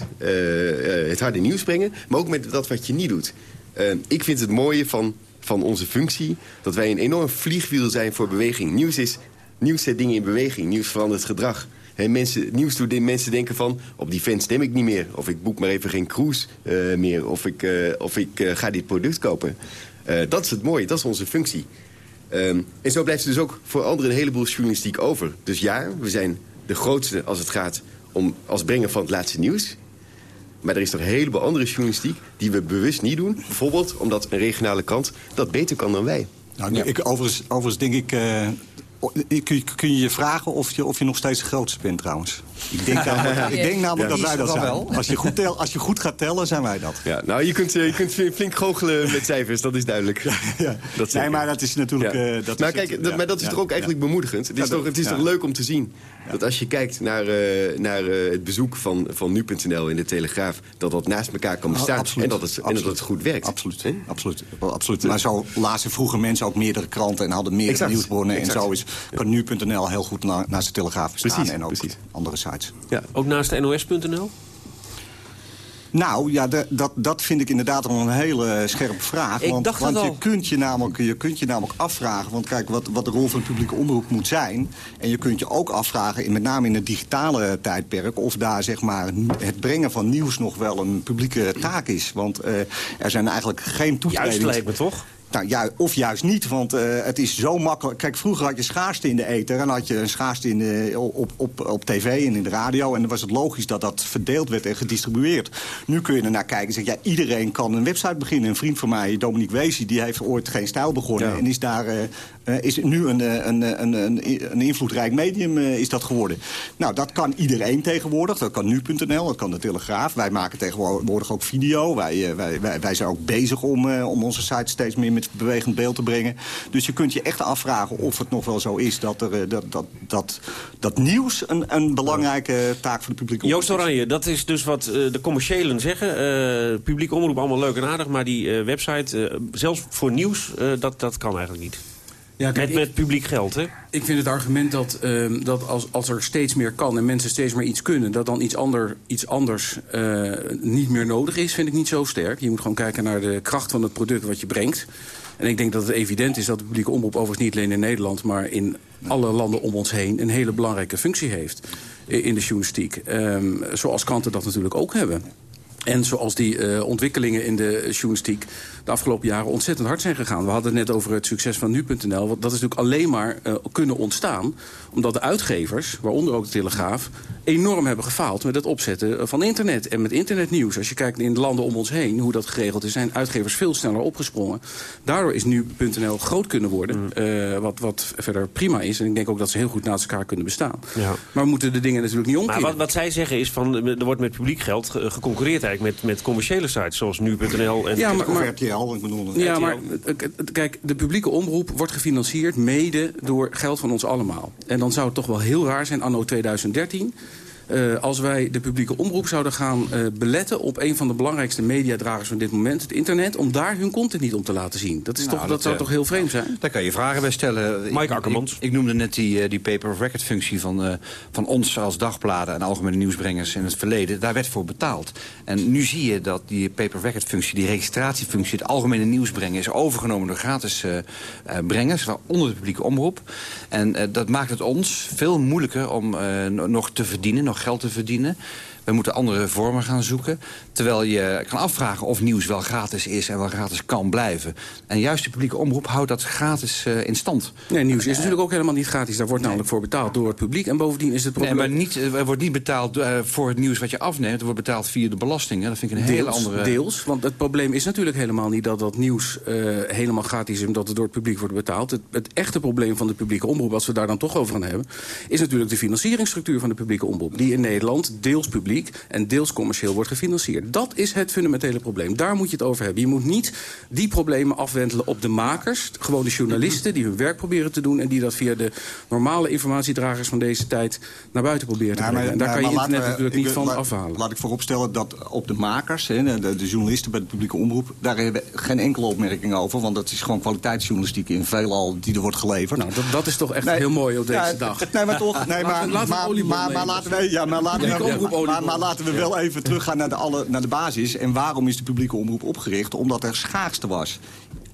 het harde nieuws brengen... maar ook met dat wat je niet doet. ik vind het mooie van, van onze functie... dat wij een enorm vliegwiel zijn voor beweging. Nieuws is nieuws zet dingen in beweging. Nieuws verandert gedrag. He, mensen, nieuws doet mensen denken van, op die vent stem ik niet meer. Of ik boek maar even geen cruise uh, meer. Of ik, uh, of ik uh, ga dit product kopen. dat is het mooie, dat is onze functie. Um, en zo blijft er dus ook voor anderen een heleboel journalistiek over. Dus ja, we zijn de grootste als het gaat om als brengen van het laatste nieuws. Maar er is toch een heleboel andere journalistiek die we bewust niet doen. Bijvoorbeeld omdat een regionale krant dat beter kan dan wij. Nou, ja. ik, overigens, overigens denk ik Kun je, je je vragen of je, of je nog steeds de grootste bent trouwens? Ik denk [laughs] namelijk, ik denk namelijk ja, dat wij dat zijn. Wel. Als je, goed tel, als je goed gaat tellen, zijn wij dat. Ja, nou, je kunt, je kunt flink goochelen met cijfers, dat is duidelijk. [laughs] Ja, ja. Dat nee, maar dat is natuurlijk... Ja. Uh, dat maar, is kijk, het, dat, maar dat is toch ook eigenlijk bemoedigend? Het is, toch, het is toch leuk om te zien dat als je kijkt naar, uh, naar uh, het bezoek van, van nu.nl in de Telegraaf... dat dat naast elkaar kan bestaan oh, en, dat het, en dat het goed werkt. Absoluut, absoluut, absoluut. Maar zo lazen vroeger mensen ook meerdere kranten... en hadden meerdere nieuwsbronnen. En zo is, kan nu.nl heel goed na, naast de Telegraaf bestaan. Precies, en ook precies. andere Ja, ook naast de NOS.nl? Nou, ja, dat, dat vind ik inderdaad wel een hele scherpe vraag. Ik want dacht want je, kunt je, namelijk, je kunt je namelijk afvragen... want kijk, wat, wat de rol van de publieke omroep moet zijn... en je kunt je ook afvragen, in, met name in het digitale tijdperk... of daar zeg maar, het brengen van nieuws nog wel een publieke taak is. Want uh, er zijn eigenlijk geen toetredingen... Juist lijkt me toch? Nou, ja, of juist niet, want uh, het is zo makkelijk. Kijk, vroeger had je schaarste in de ether en had je een schaarste in de, op, op, op tv en in de radio. En dan was het logisch dat dat verdeeld werd en gedistribueerd. Nu kun je er naar kijken en zeggen, ja, iedereen kan een website beginnen. Een vriend van mij, Dominique Weesie, die heeft ooit geen stijl begonnen. Ja. En is daar uh, is nu een, een, een, een, een invloedrijk medium is dat geworden. Nou, dat kan iedereen tegenwoordig. Dat kan nu.nl, dat kan de Telegraaf. Wij maken tegenwoordig ook video. Wij, wij, wij, wij zijn ook bezig om, om onze site steeds meer met bewegend beeld te brengen. Dus je kunt je echt afvragen of het nog wel zo is... dat, er, dat, dat, dat, dat nieuws een, een belangrijke taak voor de publieke omroep Joost Oranje, dat is dus wat de commerciëlen zeggen. Uh, publieke omroep allemaal leuk en aardig... maar die uh, website, zelfs voor nieuws, dat, dat kan eigenlijk niet. Ja, kijk, met, met publiek geld, hè? Ik vind het argument dat, uh, dat als, als er steeds meer kan... en mensen steeds meer iets kunnen... dat dan iets, ander, iets anders uh, niet meer nodig is, vind ik niet zo sterk. Je moet gewoon kijken naar de kracht van het product wat je brengt. En ik denk dat het evident is dat de publieke omroep overigens niet alleen in Nederland... maar in alle landen om ons heen een hele belangrijke functie heeft in de journalistiek. Um, zoals kranten dat natuurlijk ook hebben. En zoals die uh, ontwikkelingen in de journalistiek de afgelopen jaren ontzettend hard zijn gegaan. We hadden het net over het succes van nu.nl. Dat is natuurlijk alleen maar uh, kunnen ontstaan omdat de uitgevers, waaronder ook de Telegraaf... enorm hebben gefaald met het opzetten van internet en met internetnieuws. Als je kijkt in de landen om ons heen, hoe dat geregeld is... zijn uitgevers veel sneller opgesprongen. Daardoor is nu.nl groot kunnen worden, mm. uh, wat, wat verder prima is. En ik denk ook dat ze heel goed naast elkaar kunnen bestaan. Ja. Maar we moeten de dingen natuurlijk niet omkeren. Maar wat, wat zij zeggen is, van, er wordt met publiek geld geconcurreerd eigenlijk... met, met commerciële sites, zoals nu.nl en... Ja, maar, maar, RTL, ik bedoel... Ja, maar kijk, de publieke omroep wordt gefinancierd mede door geld van ons allemaal. En dan zou het toch wel heel raar zijn, anno 2013... Uh, als wij de publieke omroep zouden gaan uh, beletten... op een van de belangrijkste mediadragers van dit moment, het internet... om daar hun content niet om te laten zien. Dat, is nou, toch, dat, dat zou uh, toch heel vreemd zijn? Daar kan je vragen bij stellen. Mike Akkermans. Ik, ik, noemde net die, die paper of record functie van, van ons als dagbladen... en algemene nieuwsbrengers in het verleden. Daar werd voor betaald. En nu zie je dat die paper of record functie, die registratiefunctie... het algemene nieuwsbrengen is overgenomen door gratis brengers... waaronder de publieke omroep. En dat maakt het ons veel moeilijker om nog te verdienen... Nog geld te verdienen. We moeten andere vormen gaan zoeken. Terwijl je kan afvragen of nieuws wel gratis is en wel gratis kan blijven. En juist de publieke omroep houdt dat gratis uh, in stand. Nee, nieuws is natuurlijk ook helemaal niet gratis. Daar wordt namelijk voor betaald door het publiek. En bovendien is het probleem... Nee, maar niet, er wordt niet betaald uh, voor het nieuws wat je afneemt. Er wordt betaald via de belastingen. Dat vind ik een hele andere... Deels, want het probleem is natuurlijk helemaal niet dat dat nieuws helemaal gratis is... omdat het door het publiek wordt betaald. Het, het, echte probleem van de publieke omroep, als we daar dan toch over gaan hebben... is natuurlijk de financieringsstructuur van de publieke omroep. Die in Nederland deels publiek en deels commercieel wordt gefinancierd. Dat is het fundamentele probleem. Daar moet je het over hebben. Je moet niet die problemen afwentelen op de makers. Gewoon de journalisten die hun werk proberen te doen... en die dat via de normale informatiedragers van deze tijd naar buiten proberen te brengen. Maar, en daar kan je internet we, natuurlijk niet van afhalen. Laat ik vooropstellen dat op de makers, de, de, journalisten bij de publieke omroep... daar hebben we geen enkele opmerking over. Want dat is gewoon kwaliteitsjournalistiek in veelal die er wordt geleverd. Nou, dat, dat is toch echt heel mooi op deze dag. Nee, maar toch... Nee, maar, maar, maar, maar, laten we... Ja, maar laten we maar laten we wel even teruggaan naar de, alle, naar de basis. En waarom is de publieke omroep opgericht? Omdat er schaarste was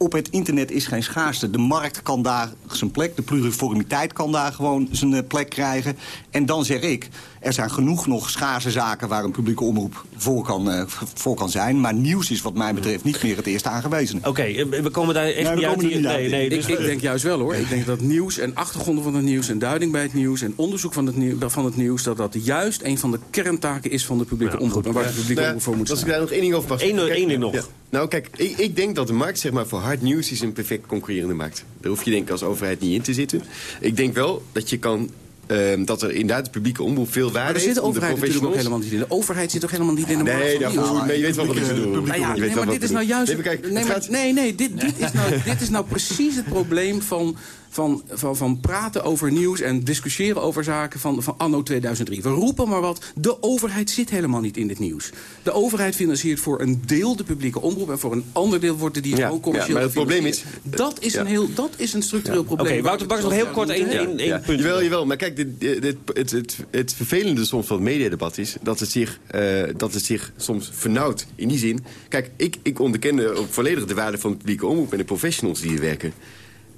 op het internet is geen schaarste. De markt kan daar zijn plek, de pluriformiteit kan daar gewoon zijn eh, plek krijgen. En dan zeg ik, er zijn genoeg nog schaarse zaken... waar een publieke omroep voor kan, uh, voor kan zijn. Maar nieuws is wat mij betreft niet meer het eerste aangewezen. Oké, eh, we komen daar echt nee, niet uit. Nee, nee, dus ik, ik, denk juist wel hoor. Ik denk dat nieuws en achtergronden van het nieuws... en duiding bij het nieuws en onderzoek van het, nieuws, van het nieuws... dat dat juist een van de kerntaken is van de publieke ja, omroep. En waar de publieke omroep voor moet Als staan. ik daar nog één ding over mag Eén ding nog. Ja. Nou kijk, ik, ik, denk dat de markt zeg maar, voor hard nieuws is een perfect concurrerende markt. Daar hoef je denk ik als overheid niet in te zitten. Ik denk wel dat je kan uh, dat er inderdaad de publieke omroep veel waarde heeft. Maar zit de overheid natuurlijk ook helemaal niet in. De overheid zit toch helemaal niet in de Nee, nou, goed, nee je weet wel wat ik bedoel. Nou ja, nee, maar dit is nou juist... Nee, kijk, nee, maar, nee, nee dit, dit, is nou, dit is nou precies het probleem van van, van, van praten over nieuws en discussiëren over zaken van, van anno 2003. We roepen maar wat. De overheid zit helemaal niet in dit nieuws. De overheid financiert voor een deel de publieke omroep... en voor een ander deel worden die ja, gewoon commercieel ja, maar het probleem is... Dat is, een, heel, dat is een structureel probleem. Oké, okay, Wouter Baks nog heel kort één, één, punt. Jawel, jawel. Maar kijk, dit, dit, het, het, het vervelende soms van het mediadebat is... dat het zich, uh, dat het zich soms vernauwt. In die zin... Kijk, ik, ik onderken ook volledig de waarde van de publieke omroep... en de professionals die hier werken.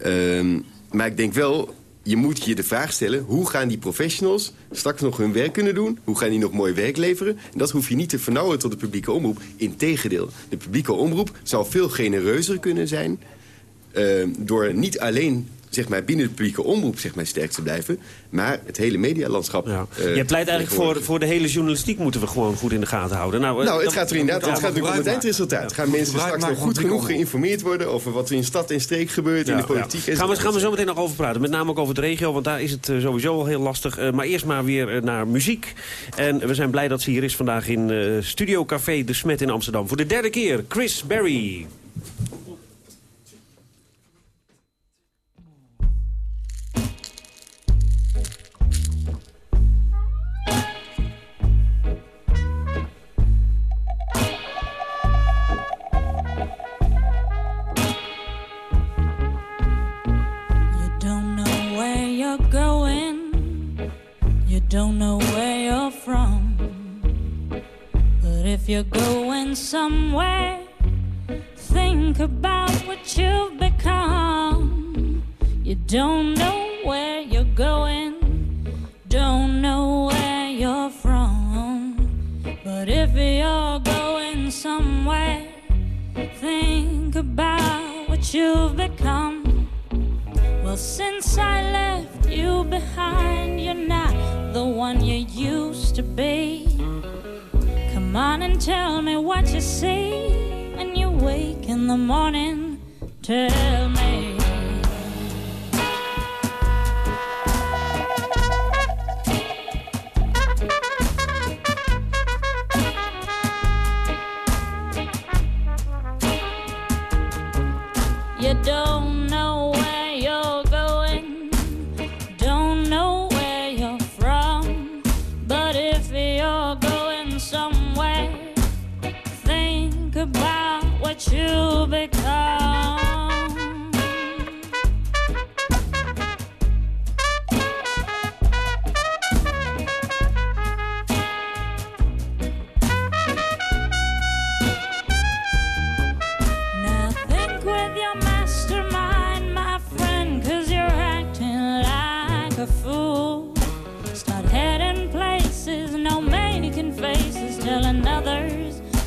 Uh, maar ik denk wel, je moet je de vraag stellen... hoe gaan die professionals straks nog hun werk kunnen doen? Hoe gaan die nog mooi werk leveren? En dat hoef je niet te vernauwen tot de publieke omroep. Integendeel, de publieke omroep zou veel genereuzer kunnen zijn... Uh, door niet alleen zeg maar, binnen de publieke omroep zeg maar, sterk te blijven. Maar het hele medialandschap... Ja. Uh, je pleit eigenlijk voor, voor de hele journalistiek moeten we gewoon goed in de gaten houden. Nou, nou het gaat er inderdaad het gaat nu om het eindresultaat. Gaan mensen straks nog goed genoeg geïnformeerd worden... over wat er in stad en streek gebeurt, in de politiek. Ja. Gaan, we, gaan we zo meteen nog over praten. Met name ook over de regio, want daar is het uh, sowieso al heel lastig. Uh, maar eerst maar weer naar muziek. En we zijn blij dat ze hier is vandaag in Studio Café De Smet in Amsterdam. Voor de derde keer, Chris Berry.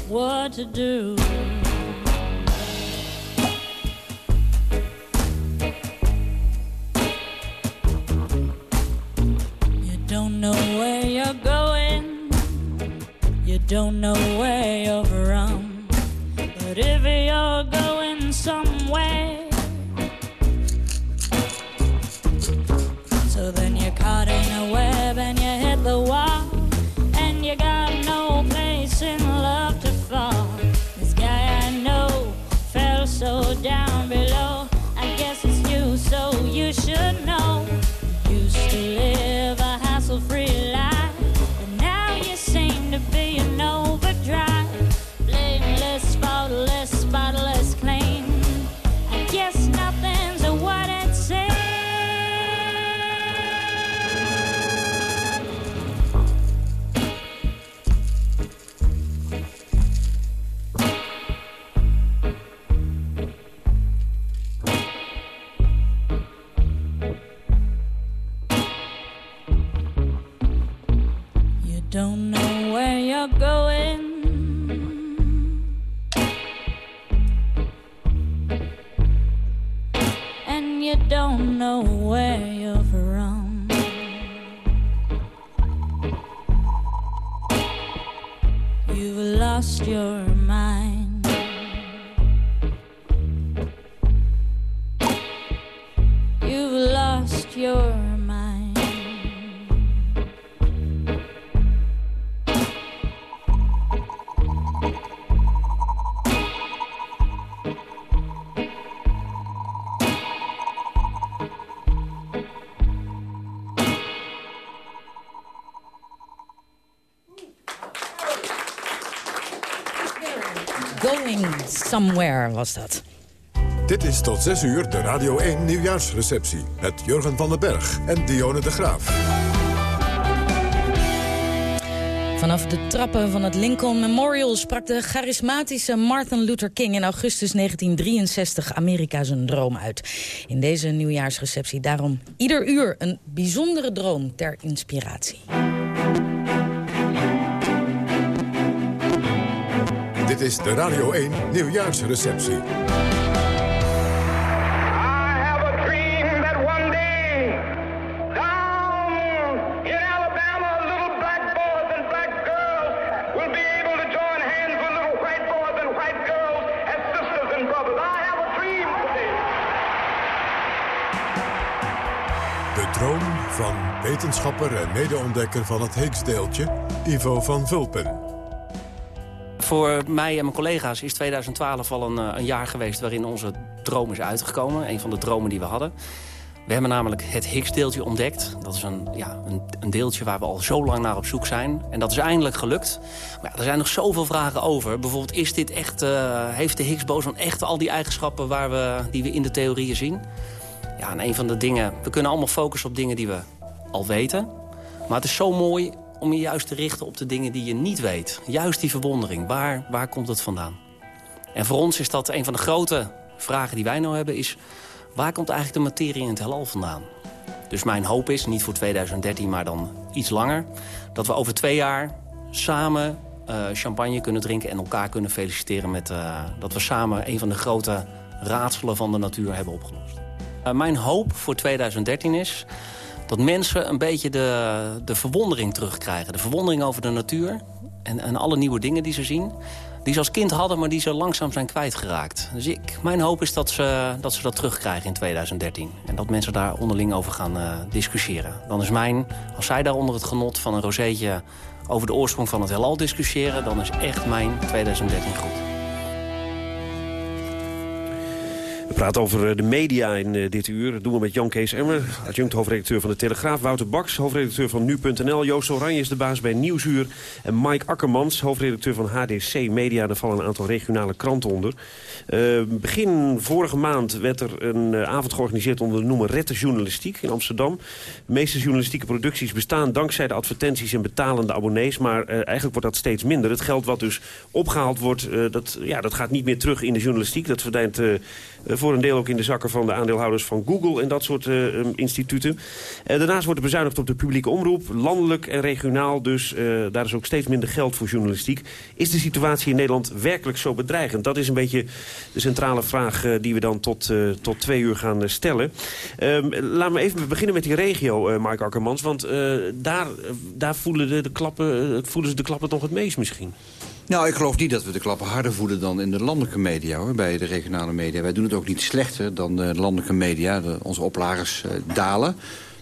What to do. You don't know where you're going, you don't know where you're Going somewhere was dat. Dit is tot 6 uur de Radio 1 nieuwjaarsreceptie. Met Jurgen van den Berg en Dionne de Graaf. Vanaf de trappen van het Lincoln Memorial sprak de charismatische Martin Luther King in augustus 1963 Amerika zijn droom uit. In deze nieuwjaarsreceptie daarom ieder uur een bijzondere droom ter inspiratie. Dit is de Radio 1 nieuwjaarsreceptie. De droom van wetenschapper en medeontdekker van het Higgs-deeltje, Ivo van Vulpen. Voor mij en mijn collega's is 2012 al een, eh, een jaar geweest... waarin onze droom is uitgekomen. Een van de dromen die we hadden. We hebben namelijk het Higgs-deeltje ontdekt. Dat is een, ja, een, een, deeltje waar we al zo lang naar op zoek zijn. En dat is eindelijk gelukt. Maar ja, er zijn nog zoveel vragen over. Bijvoorbeeld, is dit echt, uh, heeft de Higgs-boson echt al die eigenschappen... Waar we, die we in de theorieën zien? Ja, en een van de dingen... We kunnen allemaal focussen op dingen die we al weten. Maar het is zo mooi om je juist te richten op de dingen die je niet weet. Juist die verwondering. Waar, waar komt het vandaan? En voor ons is dat een van de grote vragen die wij nou hebben... is waar komt eigenlijk de materie in het heelal vandaan? Dus mijn hoop is, niet voor 2013, maar dan iets langer... dat we over twee jaar samen uh, champagne kunnen drinken... en elkaar kunnen feliciteren met uh, dat we samen een van de grote raadselen van de natuur hebben opgelost. Uh, mijn hoop voor 2013 is dat mensen een beetje de, de verwondering terugkrijgen. De verwondering over de natuur en, en alle nieuwe dingen die ze zien die ze als kind hadden, maar die ze langzaam zijn kwijtgeraakt. Dus ik, mijn hoop is dat ze, dat ze dat terugkrijgen in 2013. En dat mensen daar onderling over gaan uh, discussiëren. Dan is mijn, als zij daar onder het genot van een rozeetje... over de oorsprong van het heelal discussiëren... dan is echt mijn 2013 goed. Praten over eh, de media in uh, dit uur. Dat doen we met Jan Kees Emmer, adjunct hoofdredacteur van de Telegraaf. Wouter Baks, hoofdredacteur van Nu.nl. Joost Oranje is de baas bij Nieuwsuur. En Mike Akkermans, hoofdredacteur van HDC Media. Daar vallen een aantal regionale kranten onder. Uh, begin vorige maand werd er een avond georganiseerd onder de noemer Rette Journalistiek in Amsterdam. De meeste journalistieke producties bestaan dankzij de advertenties en betalende abonnees. Maar eigenlijk wordt dat steeds minder. Het geld wat dus opgehaald wordt, dat, ja, dat gaat niet meer terug in de journalistiek. Dat verdwijnt voor een deel ook in de zakken van de aandeelhouders van Google en dat soort uh, instituten. Uh, daarnaast wordt er bezuinigd op de publieke omroep, landelijk en regionaal. Dus daar is ook steeds minder geld voor journalistiek. Is de situatie in Nederland werkelijk zo bedreigend? Dat is een beetje de centrale vraag die we dan tot, tot twee uur gaan stellen. Ehm, laten we even beginnen met die regio, Mark Akkermans. Want daar, daar voelen, de, de klappen, voelen ze de klappen toch het meest misschien? Nou, ik geloof niet dat we de klappen harder voelen dan in de landelijke media, hoor, bij de regionale media. Wij doen het ook niet slechter dan de landelijke media. Onze oplagers uh, dalen.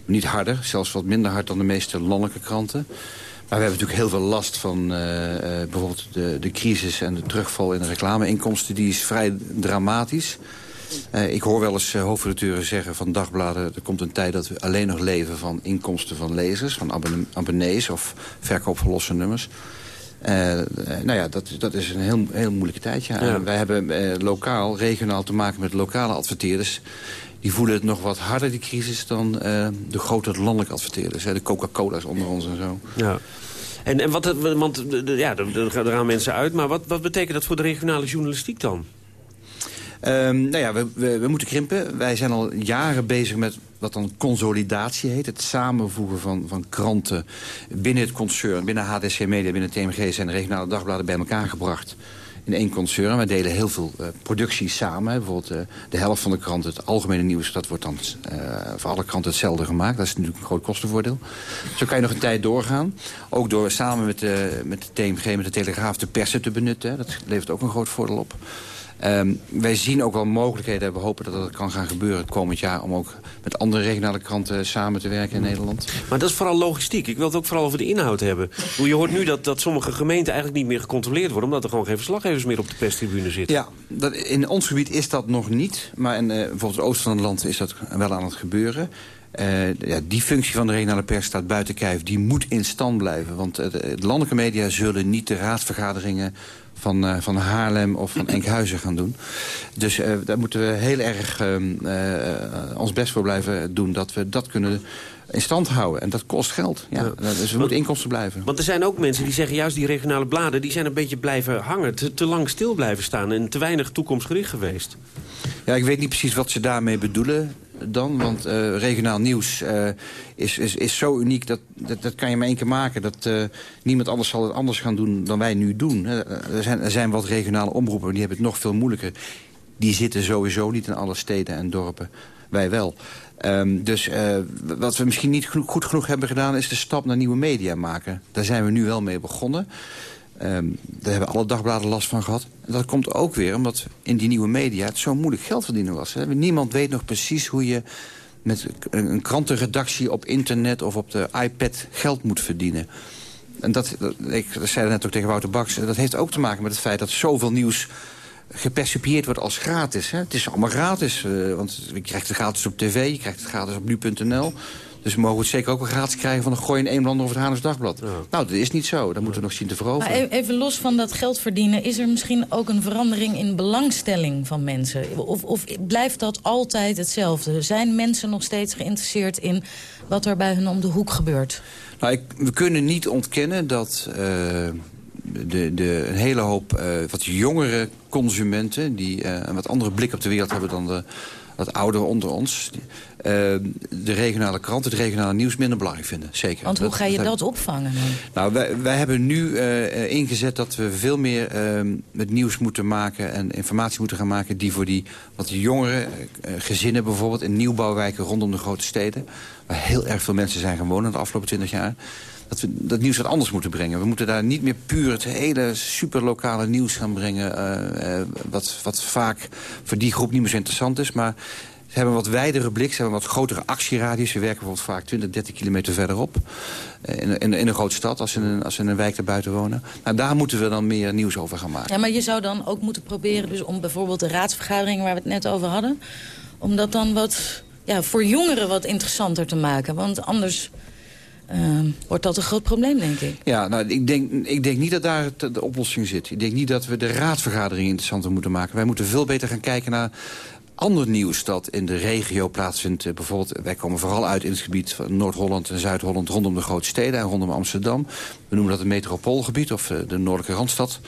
Niet harder, zelfs wat minder hard dan de meeste landelijke kranten. Maar we hebben natuurlijk heel veel last van uh, uh, bijvoorbeeld de, de crisis en de terugval in de reclameinkomsten. Die is vrij dramatisch. Ik hoor wel eens uh, hoofdredacteuren zeggen van dagbladen... er komt een tijd dat we alleen nog leven van inkomsten van lezers... van abonnees of verkoop van losse nummers. Uh, nou ja, dat, dat is een heel, heel moeilijke tijd. Ja. ja. Wij hebben uh, lokaal, regionaal te maken met lokale adverteerders. Die voelen het nog wat harder, die crisis, dan uh, de grote landelijke adverteerders. Hè. De Coca-Cola's onder ons en zo. Ja. En, en wat, want ja, er gaan mensen uit, maar wat, wat betekent dat voor de regionale journalistiek dan? Um, nou ja, we, we, moeten krimpen. Wij zijn al jaren bezig met wat dan consolidatie heet. Het samenvoegen van, van kranten binnen het concern. Binnen HDC Media, binnen TMG zijn de regionale dagbladen bij elkaar gebracht in één concern. Wij delen heel veel uh, producties samen. Bijvoorbeeld uh, de helft van de kranten, het algemene nieuws... dat wordt dan uh, voor alle kranten hetzelfde gemaakt. Dat is natuurlijk een groot kostenvoordeel. Zo kan je nog een tijd doorgaan. Ook door samen met de, met de TMG, met de Telegraaf... de persen te benutten. Dat levert ook een groot voordeel op. Um, wij zien ook wel mogelijkheden. We hopen dat dat kan gaan gebeuren komend jaar... om ook met andere regionale kranten samen te werken in Nederland. Maar dat is vooral logistiek. Ik wil het ook vooral over de inhoud hebben. Je hoort nu dat, dat sommige gemeenten eigenlijk niet meer gecontroleerd worden... omdat er gewoon geen verslaggevers meer op de perstribune zitten. Ja, dat, in ons gebied is dat nog niet. Maar in uh, bijvoorbeeld het oosten van het land is dat wel aan het gebeuren. Uh, ja, die functie van de regionale pers staat buiten kijf. Die moet in stand blijven. Want de landelijke media zullen niet de raadsvergaderingen van, uh, van Haarlem of van [clears throat] Enkhuizen gaan doen. Dus uh, daar moeten we heel erg uh, ons best voor blijven doen... dat we dat kunnen in stand houden. En dat kost geld. Ja. ja. Dus we moeten inkomsten blijven. Want er zijn ook mensen die zeggen... juist die regionale bladen die zijn een beetje blijven hangen. Te, te lang stil blijven staan en te weinig toekomstgericht geweest. Ja, ik weet niet precies wat ze daarmee bedoelen dan. Want uh, regionaal nieuws uh, is, is, is zo uniek, dat, dat, dat kan je maar één keer maken. Dat, uh, niemand anders zal het anders gaan doen dan wij nu doen. Er zijn, er zijn wat regionale omroepen, die hebben het nog veel moeilijker. Die zitten sowieso niet in alle steden en dorpen. Wij wel. Um, dus wat we misschien niet goed genoeg hebben gedaan... is de stap naar nieuwe media maken. Daar zijn we nu wel mee begonnen. Um, daar hebben alle dagbladen last van gehad. Dat komt ook weer omdat in die nieuwe media het zo moeilijk geld verdienen was. Hè. Niemand weet nog precies hoe je met een krantenredactie op internet of op de iPad geld moet verdienen. En dat, dat ik net ook tegen Wouter Baks, dat heeft ook te maken met het feit dat zoveel nieuws gepercipieerd wordt als gratis. Hè. Het is allemaal gratis, uh, want je krijgt het gratis op tv, je krijgt het gratis op nu.nl. Dus we mogen het zeker ook wel gratis krijgen van een gooi in één land of het Haarlems Dagblad. Ja. Nou, dat is niet zo. Dat moeten we nog zien te veroveren. Maar e- even los van dat geld verdienen... is er misschien ook een verandering in belangstelling van mensen? Of, of blijft dat altijd hetzelfde? Zijn mensen nog steeds geïnteresseerd in wat er bij hun om de hoek gebeurt? Nou, ik, we kunnen niet ontkennen dat... Uh, de, de, een hele hoop uh, wat jongere consumenten... die uh, een wat andere blik op de wereld hebben dan de wat ouderen onder ons... eh, de regionale krant, het regionale nieuws minder belangrijk vinden. Zeker. Want hoe ga je dat opvangen dan? Nou, wij, wij hebben nu eh, ingezet dat we veel meer uh, het nieuws moeten maken... en informatie moeten gaan maken die voor die wat jongere gezinnen bijvoorbeeld... in nieuwbouwwijken rondom de grote steden... waar heel erg veel mensen zijn gaan wonen de afgelopen twintig jaar... dat we dat nieuws wat anders moeten brengen. We moeten daar niet meer puur het hele superlokale nieuws gaan brengen... wat, wat vaak voor die groep niet meer zo interessant is... maar ze hebben een wat wijdere blik, ze hebben een wat grotere actieradius. Ze werken bijvoorbeeld vaak 20, 30 kilometer verderop. In, in, in een grote stad, als ze in een, als ze in een wijk daarbuiten wonen. Nou, daar moeten we dan meer nieuws over gaan maken. Ja, maar je zou dan ook moeten proberen... Dus om bijvoorbeeld de raadsvergaderingen waar we het net over hadden... om dat dan wat, ja, voor jongeren wat interessanter te maken. Want anders... Uh, wordt dat een groot probleem, denk ik. Ja, nou, ik, denk, ik denk niet dat daar de oplossing zit. Ik denk niet dat we de raadsvergadering interessanter moeten maken. Wij moeten veel beter gaan kijken naar ander nieuws dat in de regio plaatsvindt. Bijvoorbeeld, wij komen vooral uit in het gebied van Noord-Holland en Zuid-Holland... rondom de grote steden en rondom Amsterdam. We noemen dat het metropoolgebied of de noordelijke Randstad.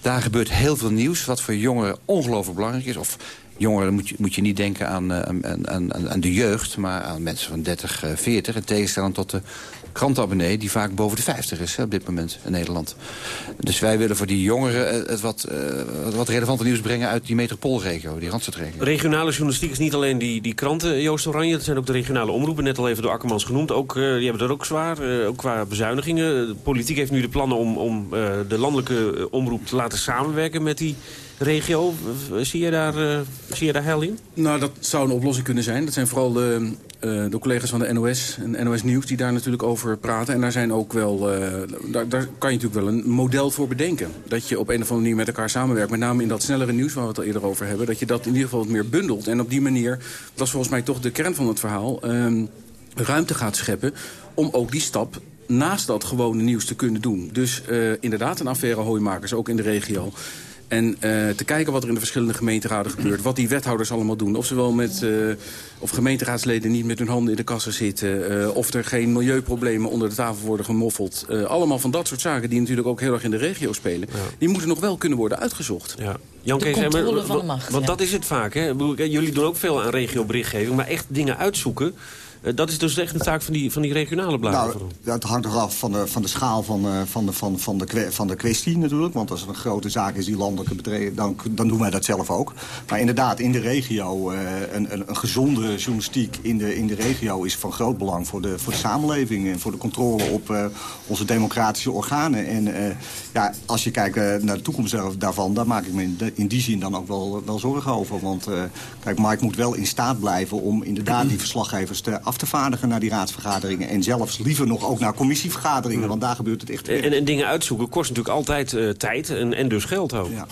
Daar gebeurt heel veel nieuws wat voor jongeren ongelooflijk belangrijk is. Of jongeren moet je, moet je niet denken aan, aan, aan de jeugd... maar aan mensen van 30, 40. In tegenstelling tot de krantabonnee die vaak boven de 50 is hè, op dit moment in Nederland. Dus wij willen voor die jongeren het wat, uh, wat relevante nieuws brengen uit die metropoolregio, die Randstadregio. Regionale journalistiek is niet alleen die, die kranten, Joost Oranje. Het zijn ook de regionale omroepen, net al even door Akkermans genoemd. Ook, uh, die hebben dat ook zwaar, ook qua bezuinigingen. De politiek heeft nu de plannen om, om de landelijke omroep te laten samenwerken met die regio. Zie je daar, uh, zie je daar heil in? Nou, dat zou een oplossing kunnen zijn. Dat zijn vooral de, uh, de collega's van de NOS en NOS Nieuws die daar natuurlijk over praten. En daar zijn ook wel, uh, daar, daar, kan je natuurlijk wel een model voor bedenken. Dat je op een of andere manier met elkaar samenwerkt. Met name in dat snellere nieuws waar we het al eerder over hebben. Dat je dat in ieder geval wat meer bundelt. En op die manier, dat is volgens mij toch de kern van het verhaal... Um, ruimte gaat scheppen om ook die stap naast dat gewone nieuws te kunnen doen. Dus inderdaad een affaire hooimakers, ook in de regio. En uh, te kijken wat er in de verschillende gemeenteraden gebeurt. Wat die wethouders allemaal doen. Of ze wel met, uh, of gemeenteraadsleden niet met hun handen in de kassen zitten. Uh, of er geen milieuproblemen onder de tafel worden gemoffeld. allemaal van dat soort zaken die natuurlijk ook heel erg in de regio spelen. Ja. Die moeten nog wel kunnen worden uitgezocht. Ja. Jan de controle maar, van de macht. Want ja. dat is het vaak. Hè? Jullie doen ook veel aan regioberichtgeving. Maar echt dingen uitzoeken... Uh, dat is dus echt de taak van die, van die regionale bladen. Nou, dat hangt eraf van de, van de schaal van, uh, van, de, van, van, de, van de kwestie natuurlijk. Want als het een grote zaak is die landelijke bedrijven, dan, dan doen wij dat zelf ook. Maar inderdaad, in de regio, uh, een, een, een gezonde journalistiek in de, in de regio... is van groot belang voor de, voor de samenleving en voor de controle op onze democratische organen. En ja, als je kijkt naar de toekomst daarvan, daar maak ik me in, de, in die zin dan ook wel, wel zorgen over. Want kijk, Mike moet wel in staat blijven om inderdaad [clears throat] die verslaggevers te af te vaardigen naar die raadsvergaderingen. En zelfs liever nog ook naar commissievergaderingen, want daar gebeurt het echt. En, en dingen uitzoeken kost natuurlijk altijd uh, tijd en, en dus geld ook. Ja,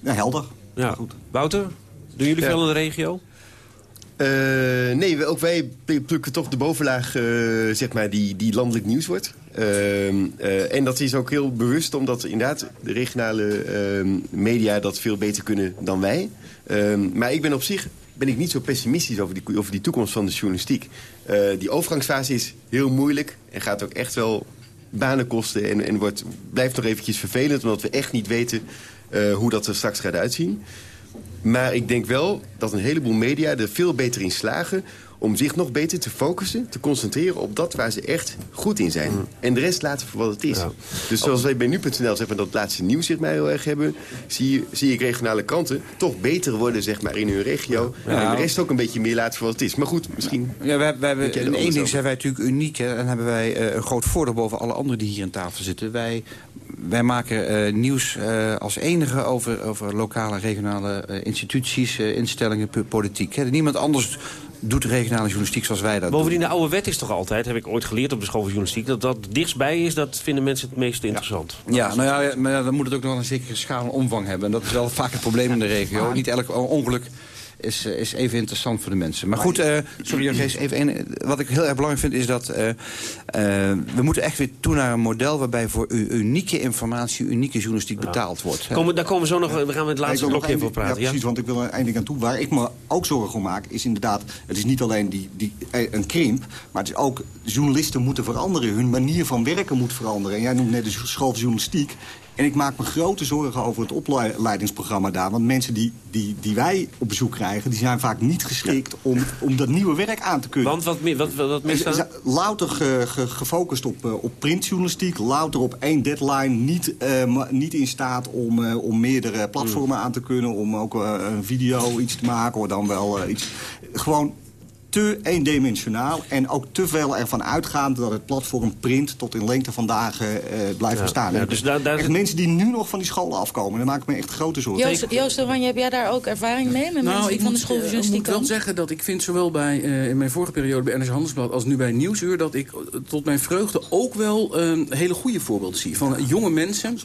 ja helder. Ja. Goed. Wouter, doen jullie ja. veel in de regio? Uh, nee, we, ook wij plukken toch de bovenlaag, uh, zeg maar, die, die landelijk nieuws wordt. Uh, en dat is ook heel bewust, omdat inderdaad de regionale media dat veel beter kunnen dan wij. Ehm, maar ik ben op zich ben ik niet zo pessimistisch over die, over die toekomst van de journalistiek. Uh, die overgangsfase is heel moeilijk en gaat ook echt wel banen kosten. En, en wordt, blijft nog eventjes vervelend, omdat we echt niet weten uh, hoe dat er straks gaat uitzien. Maar ik denk wel dat een heleboel media er veel beter in slagen om zich nog beter te focussen, te concentreren op dat waar ze echt goed in zijn. Mm. En de rest laten voor wat het is. Ja. Dus zoals wij bij nu.nl zeg maar, dat laatste nieuws zeg maar, heel erg hebben... Zie, zie ik regionale kranten toch beter worden zeg maar, in hun regio. Ja. En de rest ook een beetje meer laten voor wat het is. Maar goed, misschien... Ja, wij, wij hebben, in één ding zijn wij natuurlijk uniek. Hè, en hebben wij uh, een groot voordeel boven alle anderen die hier aan tafel zitten. Wij, wij maken uh, nieuws uh, als enige over, over lokale, regionale instituties, instellingen, politiek. Hè. Niemand anders doet regionale journalistiek zoals wij dat Bovendien, doen. de oude wet is toch altijd, heb ik ooit geleerd op de school van journalistiek... dat dat dichtstbij is, dat vinden mensen het meest interessant. Ja, nou ja, maar dan moet het ook nog een zekere schaal en omvang hebben. En dat is wel vaak het probleem in de regio. Niet elk ongeluk is, is even interessant voor de mensen. Maar goed, uh, sorry Jan Kees, even een, wat ik heel erg belangrijk vind is dat... Uh, uh, we moeten echt weer toe naar een model waarbij voor unieke informatie, unieke journalistiek betaald wordt. Komen, daar komen we zo nog, we gaan met het laatste blokje even op praten. Ja, precies, want ik wil er één ding aan toe. Waar ik me ook zorgen om maak, is inderdaad... het is niet alleen die, die, een krimp, maar het is ook... journalisten moeten veranderen, hun manier van werken moet veranderen. En jij noemt net de school journalistiek En ik maak me grote zorgen over het opleidingsprogramma daar. Want mensen die, die, die wij op bezoek krijgen... die zijn vaak niet geschikt om, om dat nieuwe werk aan te kunnen. Want wat, wat, wat, wat ze- Louter ge- ge- gefocust op, eh, op printjournalistiek. Louter op één deadline. Niet, eh, ma- niet in staat om, eh, om meerdere platformen aan te kunnen. Om ook een video iets te maken. Of dan wel iets. Gewoon te eendimensionaal. En ook te veel ervan uitgaand dat het platform print... tot in lengte van dagen eh, blijft Ja, bestaan. ja, dus daar- daar- echt mensen die nu nog van die scholen afkomen. Daar maak ik me echt grote zorgen. Joost, Joost Oranje, heb jij daar ook ervaring mee? Met mensen die van de school van eh, journalistiek moet wel zeggen dat ik vind zowel bij, eh, in mijn vorige periode bij NRC Handelsblad... als nu bij Nieuwsuur, dat ik tot mijn vreugde ook wel hele goede voorbeelden zie. Van jonge mensen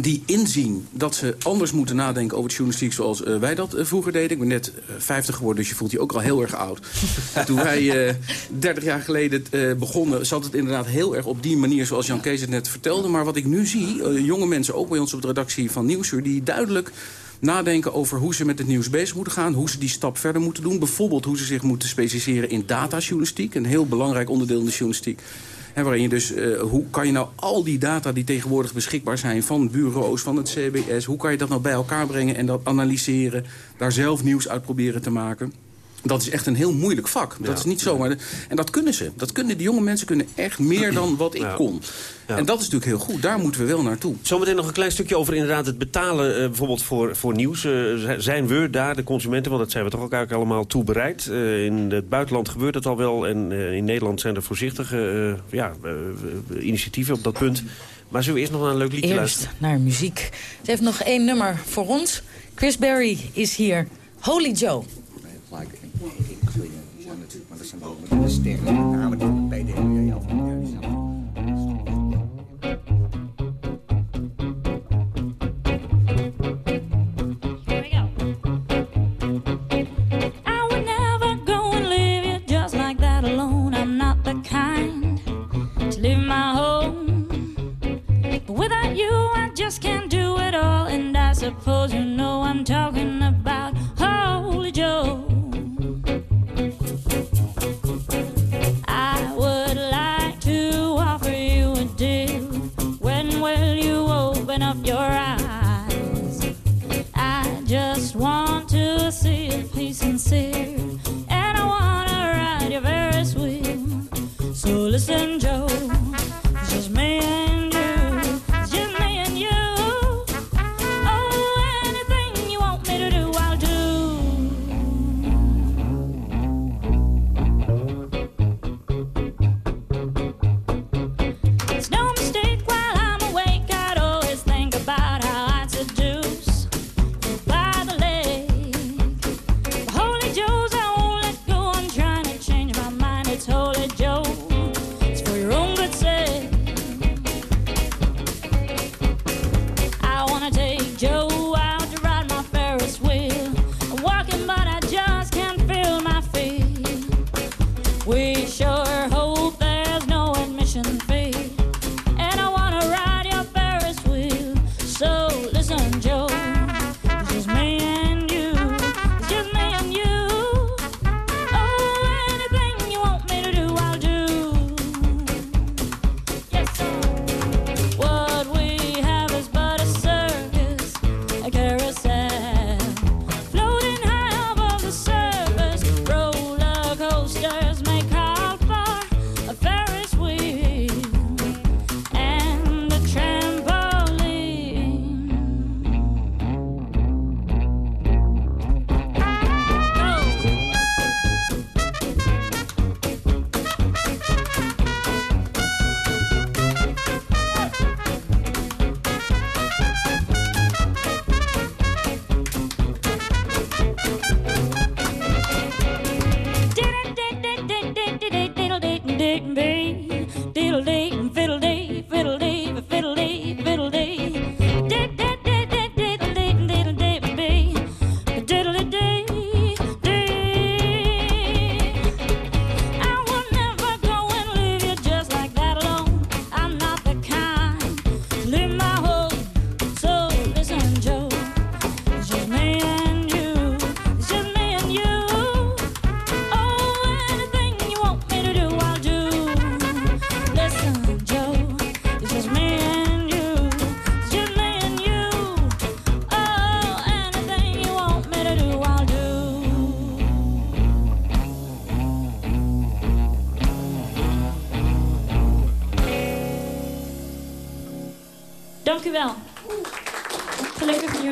die inzien dat ze anders moeten nadenken over de journalistiek... zoals eh, wij dat eh, vroeger deden. Ik ben net eh, 50 geworden, dus je voelt je ook al heel erg oud. [laughs] Toen wij eh 30 jaar geleden eh, begonnen, zat het inderdaad heel erg op die manier... zoals Jan Kees het net vertelde. Maar wat ik nu zie, eh, jonge mensen, ook bij ons op de redactie van Nieuwsuur... die duidelijk nadenken over hoe ze met het nieuws bezig moeten gaan... hoe ze die stap verder moeten doen. Bijvoorbeeld hoe ze zich moeten specialiseren in datajournalistiek. Een heel belangrijk onderdeel in de journalistiek. Waarin je dus, eh, hoe kan je nou al die data die tegenwoordig beschikbaar zijn... van bureaus, van het CBS, hoe kan je dat nou bij elkaar brengen... en dat analyseren, daar zelf nieuws uit proberen te maken... Dat is echt een heel moeilijk vak. Dat is niet zomaar. En dat kunnen ze. Dat kunnen, die jonge mensen kunnen echt meer dan wat ik Ja. kon. En dat is natuurlijk heel goed. Daar moeten we wel naartoe. Zometeen nog een klein stukje over inderdaad het betalen eh, bijvoorbeeld voor, voor nieuws. Eh, zijn we daar, de consumenten, want dat zijn we toch ook eigenlijk allemaal toe bereid. Eh, in het buitenland gebeurt het al wel en eh, in Nederland zijn er voorzichtige eh, ja, initiatieven op dat punt. Maar zullen we eerst nog naar een leuk liedje Eerst luisteren? naar muziek. Ze heeft nog één nummer voor ons. Chris Berry is hier. Holy Joe. Die zijn natuurlijk, maar dat zijn wel de sterren, met name die bij de